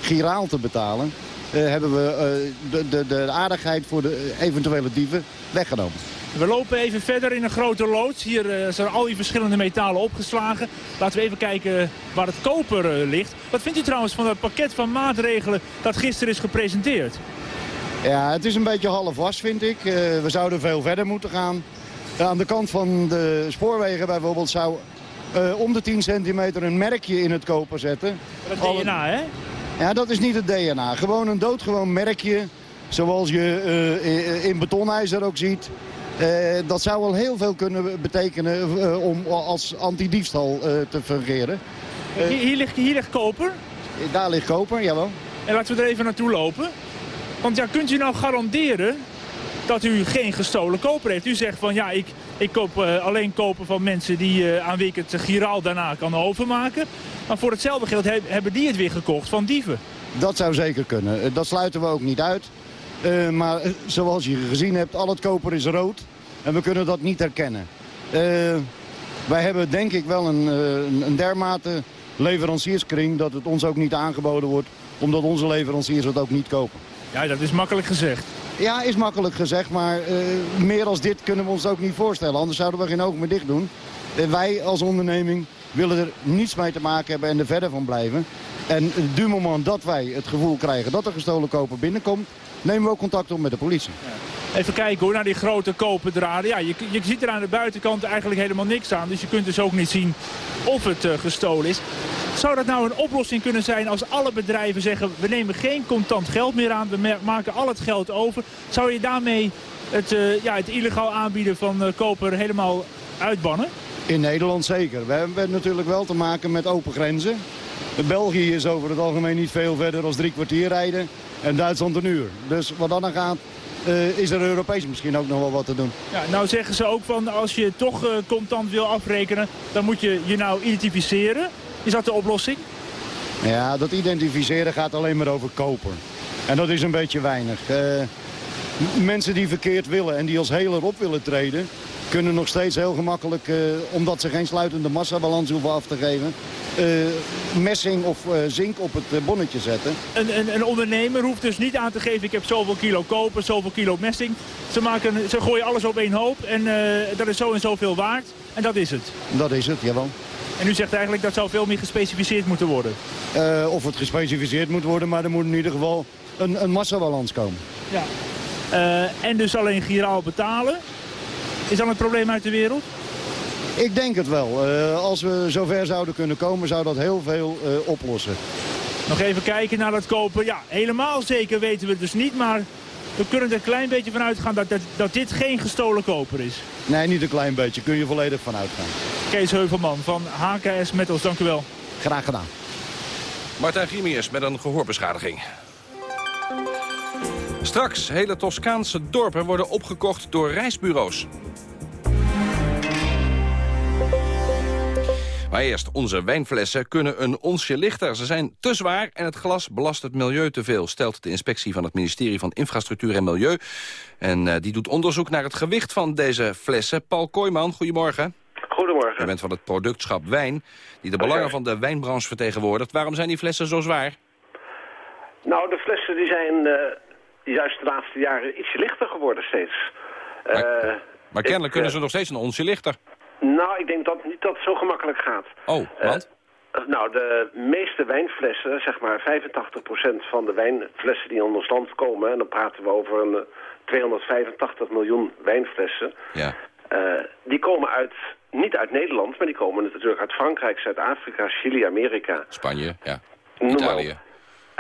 giraal te betalen... hebben we de, de, de aardigheid voor de eventuele dieven weggenomen. We lopen even verder in een grote loods. Hier uh, zijn al die verschillende metalen opgeslagen. Laten we even kijken waar het koper uh, ligt. Wat vindt u trouwens van het pakket van maatregelen dat gisteren is gepresenteerd? Ja, het is een beetje half was, vind ik. Uh, we zouden veel verder moeten gaan. aan de kant van de spoorwegen bijvoorbeeld zou om de 10 centimeter een merkje in het koper zetten. Dat DNA, hè? Ja, dat is niet het DNA. Gewoon een doodgewoon merkje. Zoals je in betonijzer ook ziet. Uh, dat zou wel heel veel kunnen betekenen uh, om als antidiefstal uh, te fungeren. Hier, hier, ligt, hier ligt koper? Daar ligt koper, jawel. En laten we er even naartoe lopen. Want ja, kunt u nou garanderen dat u geen gestolen koper heeft? U zegt van ja, ik, ik koop alleen koper van mensen die, aan wie ik het giraal daarna kan overmaken. Maar voor hetzelfde geld he hebben die het weer gekocht van dieven. Dat zou zeker kunnen. dat sluiten we ook niet uit. Uh, maar zoals je gezien hebt, al het koper is rood. En we kunnen dat niet herkennen. Uh, wij hebben denk ik wel een, uh, een dermate leverancierskring dat het ons ook niet aangeboden wordt. Omdat onze leveranciers het ook niet kopen. Ja, dat is makkelijk gezegd. Ja, is makkelijk gezegd, maar meer als dit kunnen we ons ook niet voorstellen. Anders zouden we geen ogen meer dicht doen. wij als onderneming willen er niets mee te maken hebben en er verder van blijven. En du moment dat wij het gevoel krijgen dat er gestolen koper binnenkomt nemen we ook contact op met de politie. Ja. Even kijken hoor, naar die grote koperdraden. Ja, je, je ziet er aan de buitenkant eigenlijk helemaal niks aan. Dus je kunt dus ook niet zien of het uh, gestolen is. Zou dat nou een oplossing kunnen zijn als alle bedrijven zeggen... we nemen geen contant geld meer aan, we maken al het geld over. Zou je daarmee het, uh, ja, het illegaal aanbieden van uh, koper helemaal uitbannen? In Nederland zeker. We hebben natuurlijk wel te maken met open grenzen. België is over het algemeen niet veel verder dan drie kwartier rijden. En Duitsland een uur. Dus wat dan gaat, uh, is er Europees misschien ook nog wel wat te doen. Ja, nou zeggen ze ook van als je toch uh, contant wil afrekenen, dan moet je je nou identificeren. Is dat de oplossing? Ja, dat identificeren gaat alleen maar over koper. En dat is een beetje weinig. Uh, mensen die verkeerd willen en die als heler op willen treden kunnen nog steeds heel gemakkelijk, uh, omdat ze geen sluitende massabalans hoeven af te geven, uh, messing of uh, zink op het bonnetje zetten. Een, een, een, ondernemer hoeft dus niet aan te geven, ik heb zoveel kilo koper, zoveel kilo messing. Ze, maken, ze gooien alles op één hoop en dat is zo en zoveel waard. En dat is het. Dat is het, jawel. En u zegt eigenlijk dat zou veel meer gespecificeerd moeten worden? of het gespecificeerd moet worden, maar er moet in ieder geval een, een massabalans komen. Ja. En dus alleen giraal betalen. Is dan het probleem uit de wereld? Ik denk het wel. Uh, als we zover zouden kunnen komen, zou dat heel veel uh, oplossen. Nog even kijken naar dat kopen. Ja, helemaal zeker weten we het dus niet, maar we kunnen er een klein beetje van uitgaan dat, dat, dat dit geen gestolen koper is. Nee, niet een klein beetje. Kun je volledig van uitgaan. Kees Heuvelman van HKS Metals, dank u wel. Graag gedaan. Martijn Grimius met een gehoorbeschadiging. Straks, hele Toscaanse dorpen worden opgekocht door reisbureaus. Maar eerst, onze wijnflessen kunnen een onsje lichter. Ze zijn te zwaar en het glas belast het milieu te veel... stelt de inspectie van het ministerie van Infrastructuur en Milieu. En uh, die doet onderzoek naar het gewicht van deze flessen. Paul Kooijman, goedemorgen. Goedemorgen. U bent van het productschap Wijn, die de belangen van de wijnbranche vertegenwoordigt. Waarom zijn die flessen zo zwaar? Nou, de flessen die zijn uh, juist de laatste jaren iets lichter geworden steeds. Maar, uh, maar kennelijk ik, kunnen ze nog steeds een onsje lichter. Nou, ik denk dat niet dat het zo gemakkelijk gaat. Oh, want? Uh, nou, de meeste wijnflessen, zeg maar 85% van de wijnflessen die in ons land komen... en dan praten we over een 285 miljoen wijnflessen... Ja. Uh, die komen uit, niet uit Nederland, maar die komen natuurlijk uit Frankrijk, Zuid-Afrika, Chili, Amerika. Spanje, ja. Italië.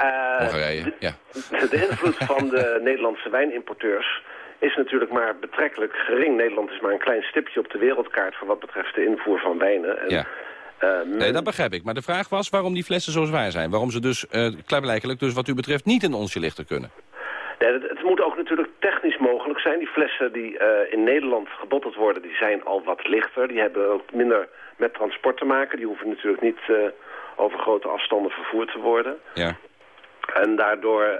Uh, Hongarije, de, ja. De invloed van de Nederlandse wijnimporteurs is natuurlijk maar betrekkelijk gering. Nederland is maar een klein stipje op de wereldkaart... voor wat betreft de invoer van wijnen. En, ja. uh, men... Nee, dat begrijp ik. Maar de vraag was waarom die flessen zo zwaar zijn. Waarom ze dus uh, klaarblijkelijk, dus wat u betreft, niet in onsje lichter kunnen. Nee, het, het, moet ook natuurlijk technisch mogelijk zijn. Die flessen die uh, in Nederland gebotteld worden, die zijn al wat lichter. Die hebben ook minder met transport te maken. Die hoeven natuurlijk niet over grote afstanden vervoerd te worden. Ja. En daardoor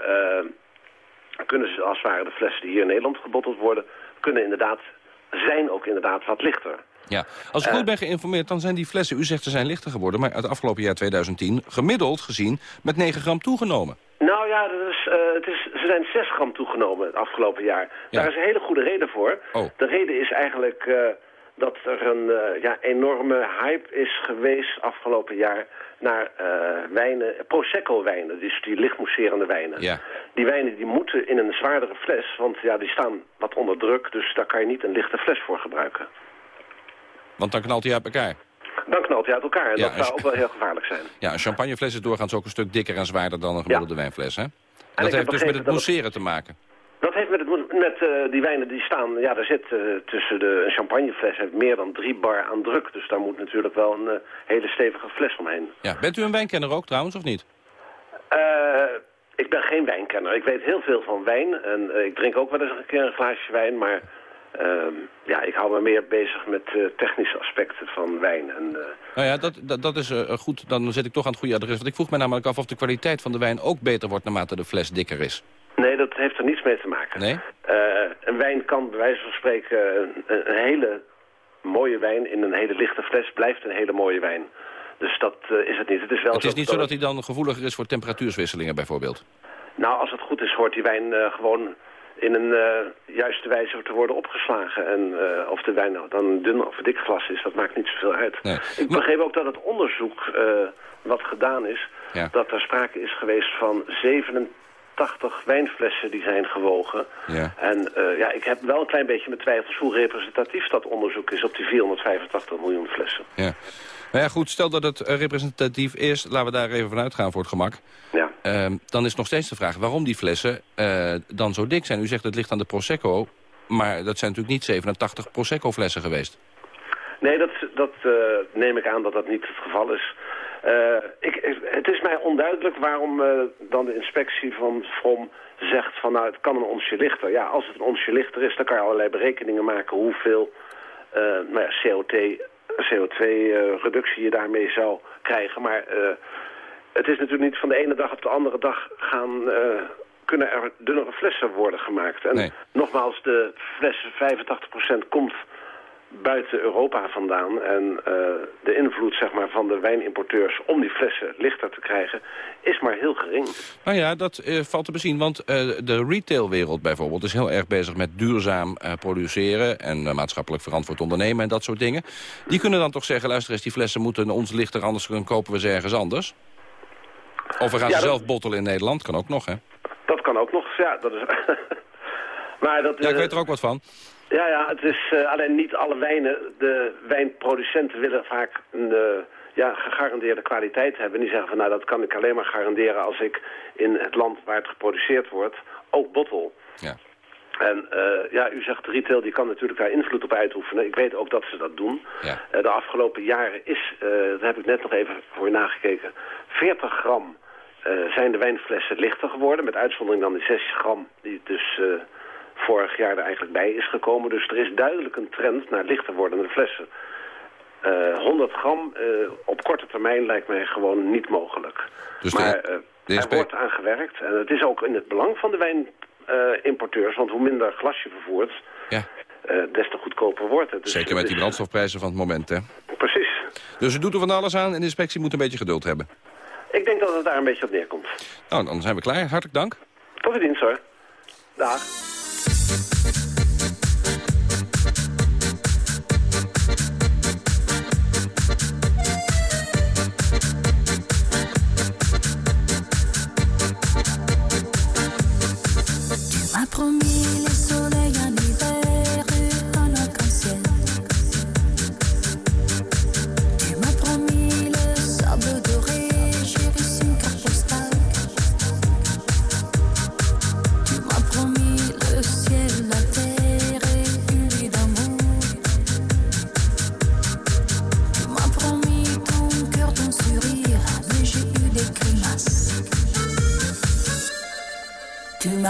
kunnen ze als het ware de flessen die hier in Nederland gebotteld worden... kunnen inderdaad, zijn ook inderdaad wat lichter. Ja, als ik goed ben geïnformeerd, dan zijn die flessen, u zegt ze zijn lichter geworden... maar het afgelopen jaar 2010 gemiddeld gezien met 9 gram toegenomen. Nou ja, dat is, uh, het is, ze zijn 6 gram toegenomen het afgelopen jaar. Ja. Daar is een hele goede reden voor. Oh. De reden is eigenlijk uh, dat er een uh, ja, enorme hype is geweest afgelopen jaar naar wijnen, Prosecco-wijnen, dus die lichtmousserende wijnen. Ja. Die wijnen die moeten in een zwaardere fles, want ja, die staan wat onder druk, dus daar kan je niet een lichte fles voor gebruiken. Want dan knalt hij uit elkaar. Dan knalt hij uit elkaar en Ja, dat zou ook wel heel gevaarlijk zijn. Ja, een champagnefles is doorgaans ook een stuk dikker en zwaarder dan een gemiddelde wijnfles, hè? Dat heeft dus met het- mousseren te maken. Dat heeft met, het, met uh, die wijnen die staan, ja, daar zit uh, tussen de een champagnefles heeft meer dan drie bar aan druk. Dus daar moet natuurlijk wel een uh, hele stevige fles omheen. Ja, bent u een wijnkenner ook trouwens, of niet? ik ben geen wijnkenner. Ik weet heel veel van wijn en ik drink ook wel eens een keer een glaasje wijn, maar ehm, ja, ik hou me meer bezig met technische aspecten van wijn. En, Nou ja, dat, dat, dat is goed. Dan zit ik toch aan het goede adres. Want ik vroeg me namelijk af of de kwaliteit van de wijn ook beter wordt naarmate de fles dikker is. Nee, dat heeft er niets mee te maken. Nee? Uh, een wijn kan bij wijze van spreken een, een, hele mooie wijn in een hele lichte fles blijft een hele mooie wijn. Dus dat uh, is het niet. Het is wel Het is zo niet zo dat hij dan gevoeliger is voor temperatuurswisselingen bijvoorbeeld. Nou, als het goed is hoort die wijn uh, gewoon in een juiste wijze te worden opgeslagen. En of de wijn nou dan een dun of dik glas is, dat maakt niet zoveel uit. Nee. Ik begreep ook dat het onderzoek wat gedaan is, ja. dat er sprake is geweest van 87 80 wijnflessen die zijn gewogen. Ja. En uh, ja, ik heb wel een klein beetje mijn twijfels hoe representatief dat onderzoek is op die 485 miljoen flessen. Ja. Nou ja, goed, stel dat het uh, representatief is, laten we daar even vanuit gaan voor het gemak. Ja. Uh, dan is nog steeds de vraag waarom die flessen eh, dan zo dik zijn. U zegt het ligt aan de Prosecco, maar dat zijn natuurlijk niet 87 Prosecco-flessen geweest. Nee, dat, dat neem ik aan dat dat niet het geval is. Uh, ik, het is mij onduidelijk waarom uh, dan de inspectie van VROM zegt van nou het kan een onsje lichter. Ja, als het een onsje lichter is dan kan je allerlei berekeningen maken hoeveel uh, nou ja, CO2, CO2-reductie je daarmee zou krijgen. Maar het is natuurlijk niet van de ene dag op de andere dag gaan kunnen er dunnere flessen worden gemaakt. En nee. nogmaals, de fles 85% komt buiten Europa vandaan. En uh, de invloed zeg maar, van de wijnimporteurs om die flessen lichter te krijgen is maar heel gering. Nou ja, dat uh, valt te bezien. Want uh, de retailwereld bijvoorbeeld is heel erg bezig met duurzaam produceren... en maatschappelijk verantwoord ondernemen en dat soort dingen. Die kunnen dan toch zeggen, luister eens, die flessen moeten ons lichter... anders dan kopen we ze ergens anders? Of we gaan Ja, ze dat- zelf bottelen in Nederland, kan ook nog, hè? Dat kan ja, dat is... maar dat, ja, ik eh, weet er ook wat van. Ja, ja, het is eh, alleen niet alle wijnen. De wijnproducenten willen vaak een eh, ja, gegarandeerde kwaliteit hebben. Die zeggen van nou dat kan ik alleen maar garanderen als ik in het land waar het geproduceerd wordt ook bottel. Ja. En ja, u zegt retail, die kan natuurlijk daar invloed op uitoefenen. Ik weet ook dat ze dat doen. Ja. De afgelopen jaren is, eh daar heb ik net nog even voor u nagekeken, 40 gram zijn de wijnflessen lichter geworden. Met uitzondering dan die 6 gram die dus vorig jaar er eigenlijk bij is gekomen. Dus er is duidelijk een trend naar lichter wordende flessen. Eh 100 gram eh, op korte termijn lijkt mij gewoon niet mogelijk. Dus maar eh, de er wordt aan gewerkt. En het is ook in het belang van de wijnimporteurs. want hoe minder glas je vervoert, Ja. eh, des te goedkoper wordt het. Dus Zeker met die brandstofprijzen van het moment, hè? Precies. Dus u doet er van alles aan en de inspectie moet een beetje geduld hebben. Ik denk dat het daar een beetje op neerkomt. Nou, dan zijn we klaar. Hartelijk dank. Tot de dienst hoor. Dag.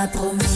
Tu m'as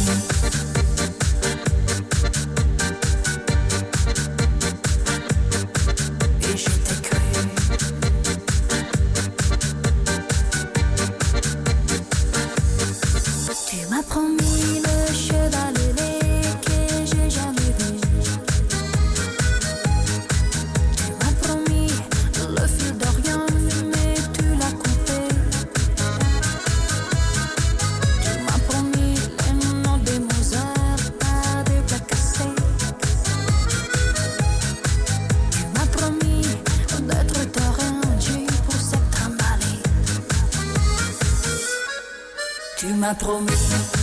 m'a.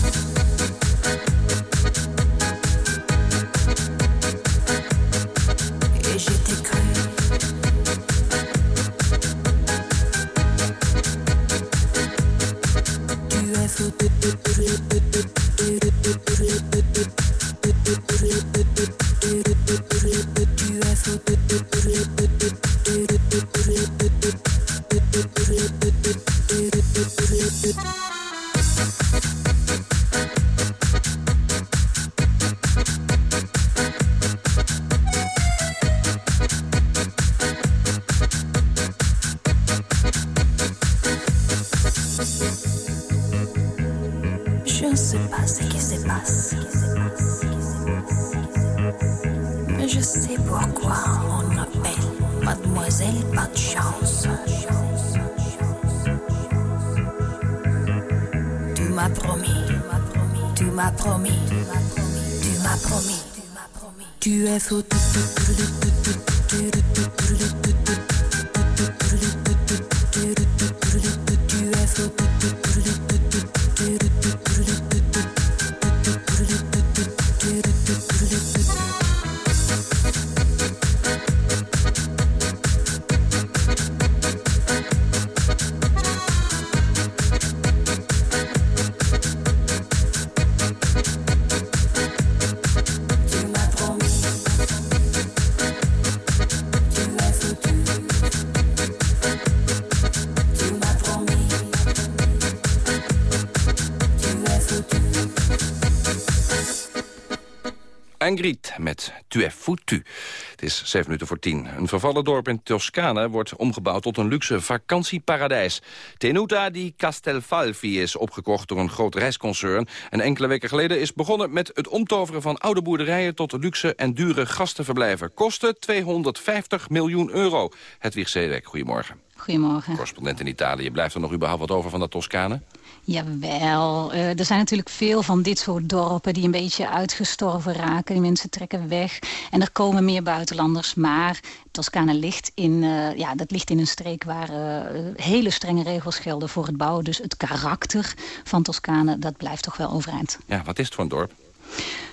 Ingrid met Tu es foutu. Het is 7 minuten voor 10. Een vervallen dorp in Toscane wordt omgebouwd tot een luxe vakantieparadijs. Tenuta di Castelfalvi is opgekocht door een groot reisconcern. En enkele weken geleden is begonnen met het omtoveren van oude boerderijen... tot luxe en dure gastenverblijven. Kosten 250 miljoen euro. Hedwig Zedek, goedemorgen. Goedemorgen. Correspondent in Italië. Blijft er nog überhaupt wat over van dat Toscane? Jawel, uh, er zijn natuurlijk veel van dit soort dorpen die een beetje uitgestorven raken. Die mensen trekken weg en er komen meer buitenlanders. Maar Toscane ligt in, uh, ja, dat ligt in een streek waar uh, hele strenge regels gelden voor het bouwen. Dus het karakter van Toscane, dat blijft toch wel overeind. Ja, wat is het voor een dorp?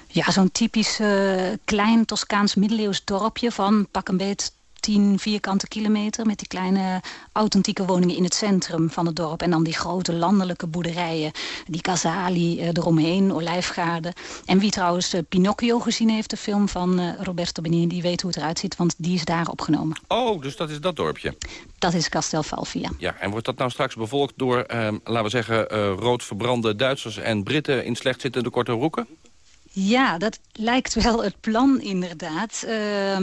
Ja, zo'n typisch klein Toscaans middeleeuws dorpje van pak een beet 10 vierkante kilometer... met die kleine authentieke woningen in het centrum van het dorp. En dan die grote landelijke boerderijen. Die casali uh, eromheen, olijfgaarden. En wie trouwens uh, Pinocchio gezien heeft, de film van uh, Roberto Benigni... die weet hoe het eruit ziet, want die is daar opgenomen. Oh, dus dat is dat dorpje? Dat is Castelfalvia. Ja, en wordt dat nou straks bevolkt door, ehm, laten we zeggen... rood verbrande Duitsers en Britten in slecht zittende korte roeken? Ja, dat lijkt wel het plan inderdaad. Uh,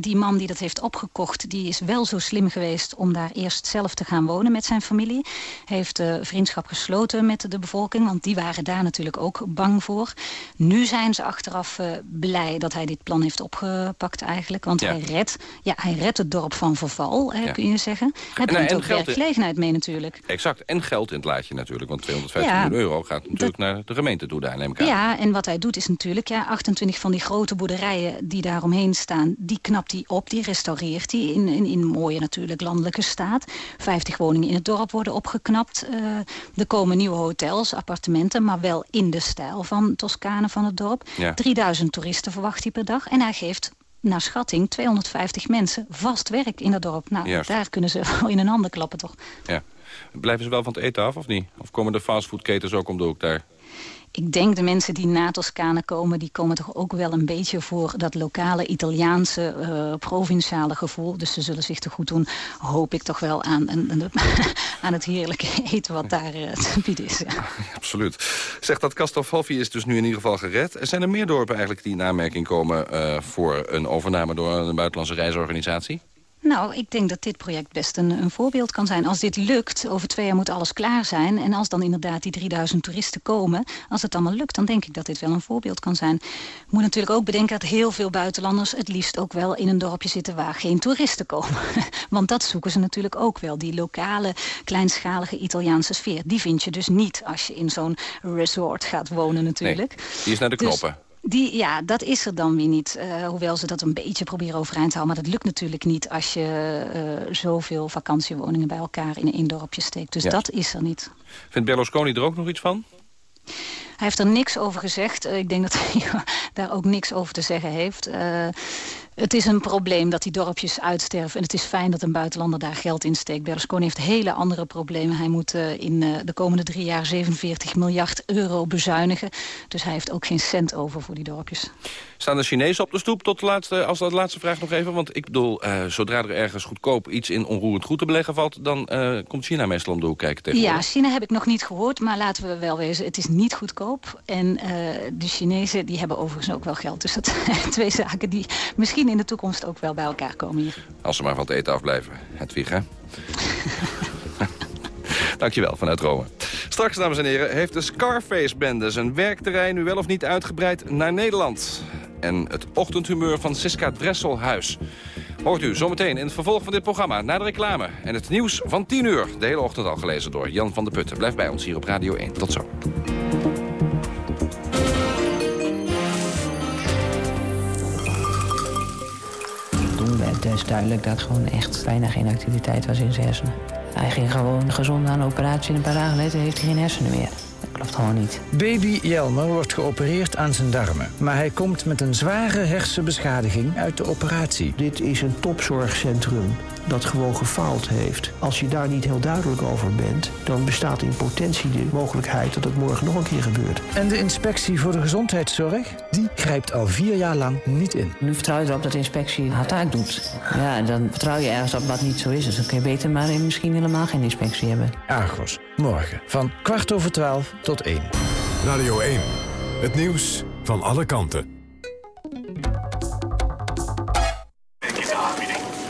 die man die dat heeft opgekocht, die is wel zo slim geweest... om daar eerst zelf te gaan wonen met zijn familie. Hij heeft uh, vriendschap gesloten met de bevolking... want die waren daar natuurlijk ook bang voor. Nu zijn ze achteraf uh, blij dat hij dit plan heeft opgepakt eigenlijk. Want ja. hij, redt, ja, hij redt het dorp van verval, hè, ja. kun je zeggen. Hij brengt en, en ook werkgelegenheid mee natuurlijk. Exact, en geld in het laadje natuurlijk. Want 250 ja, miljoen euro gaat natuurlijk dat... naar de gemeente toe daar, neem ik aan. Ja, en wat hij doet is natuurlijk. Ja, 28 van die grote boerderijen die daaromheen staan... die knapt hij op, die restaureert hij in, in, in mooie natuurlijk landelijke staat. 50 woningen in het dorp worden opgeknapt. Uh, er komen nieuwe hotels, appartementen... maar wel in de stijl van Toscane van het dorp. Ja. 3000 toeristen verwacht hij per dag. En hij geeft naar schatting 250 mensen vast werk in het dorp. Nou, Juist. daar kunnen ze wel in een handen klappen, toch? Ja. Blijven ze wel van het eten af, of niet? Of komen de fastfoodketens ook om de hoek daar? Ik denk de mensen die na Toscane komen... die komen toch ook wel een beetje voor dat lokale Italiaanse uh, provinciale gevoel. Dus ze zullen zich te goed doen, hoop ik toch wel, aan, aan, aan het heerlijke eten wat daar uh, te bieden is. Ja. Absoluut. Zegt dat Castelfalfi is dus nu in ieder geval gered. Er zijn er meer dorpen eigenlijk die in aanmerking komen... Uh, voor een overname door een buitenlandse reisorganisatie? Nou, ik denk dat dit project best een, een, voorbeeld kan zijn. Als dit lukt, over twee jaar moet alles klaar zijn... en als dan inderdaad die 3000 toeristen komen... als het allemaal lukt, dan denk ik dat dit wel een voorbeeld kan zijn. Je moet natuurlijk ook bedenken dat heel veel buitenlanders... het liefst ook wel in een dorpje zitten waar geen toeristen komen. Want dat zoeken ze natuurlijk ook wel. Die lokale, kleinschalige Italiaanse sfeer. Die vind je dus niet als je in zo'n resort gaat wonen natuurlijk. Nee, die is naar de knoppen. Die, ja, dat is er dan weer niet. Uh, hoewel ze dat een beetje proberen overeind te houden. Maar dat lukt natuurlijk niet als je uh, zoveel vakantiewoningen bij elkaar in één dorpje steekt. Dus ja. dat is er niet. Vindt Berlusconi er ook nog iets van? Hij heeft er niks over gezegd. Uh, ik denk dat hij daar ook niks over te zeggen heeft. Het is een probleem dat die dorpjes uitsterven. En het is fijn dat een buitenlander daar geld in steekt. Berlusconi heeft hele andere problemen. Hij moet uh, in uh, de komende drie jaar 47 miljard euro bezuinigen. Dus hij heeft ook geen cent over voor die dorpjes. Staan de Chinezen op de stoep tot de laatste, als de laatste vraag nog even? Want ik bedoel, uh, zodra er ergens goedkoop iets in onroerend goed te beleggen valt... dan komt China meestal om de hoek kijken tegenwoordig. Ja, China heb ik nog niet gehoord. Maar laten we wel wezen, het is niet goedkoop. En de Chinezen die hebben overigens ook wel geld. Dus dat zijn twee zaken die misschien in de toekomst ook wel bij elkaar komen hier. Als ze maar van het eten afblijven. Hedwig, hè? Dankjewel, vanuit Rome. Straks, dames en heren, heeft de Scarface-bende zijn werkterrein nu wel of niet uitgebreid naar Nederland. En het ochtendhumeur van Siska Dresselhuis. Hoort u zometeen in het vervolg van dit programma na de reclame. En het nieuws van 10 uur, de hele ochtend al gelezen door Jan van der Putten. Blijf bij ons hier op Radio 1. Tot zo. Het is duidelijk dat gewoon echt bijna geen activiteit was in zijn hersenen. Hij ging gewoon gezond aan de operatie en een paar dagen later heeft hij geen hersenen meer. Dat klopt gewoon niet. Baby Jelmer wordt geopereerd aan zijn darmen. Maar hij komt met een zware hersenbeschadiging uit de operatie. Dit is een topzorgcentrum dat gewoon gefaald heeft. Als je daar niet heel duidelijk over bent... dan bestaat in potentie de mogelijkheid dat het morgen nog een keer gebeurt. En de inspectie voor de gezondheidszorg, die grijpt al vier jaar lang niet in. Nu vertrouw je erop dat de inspectie haar taak doet. Ja, en dan vertrouw je ergens op wat niet zo is. Dus dan kun je beter maar misschien helemaal geen inspectie hebben. Argos, morgen van kwart over twaalf tot één. Radio 1, het nieuws van alle kanten.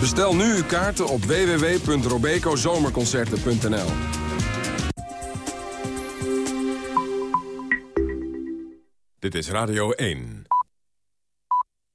Bestel nu uw kaarten op www.robecozomerconcerten.nl Dit is Radio 1.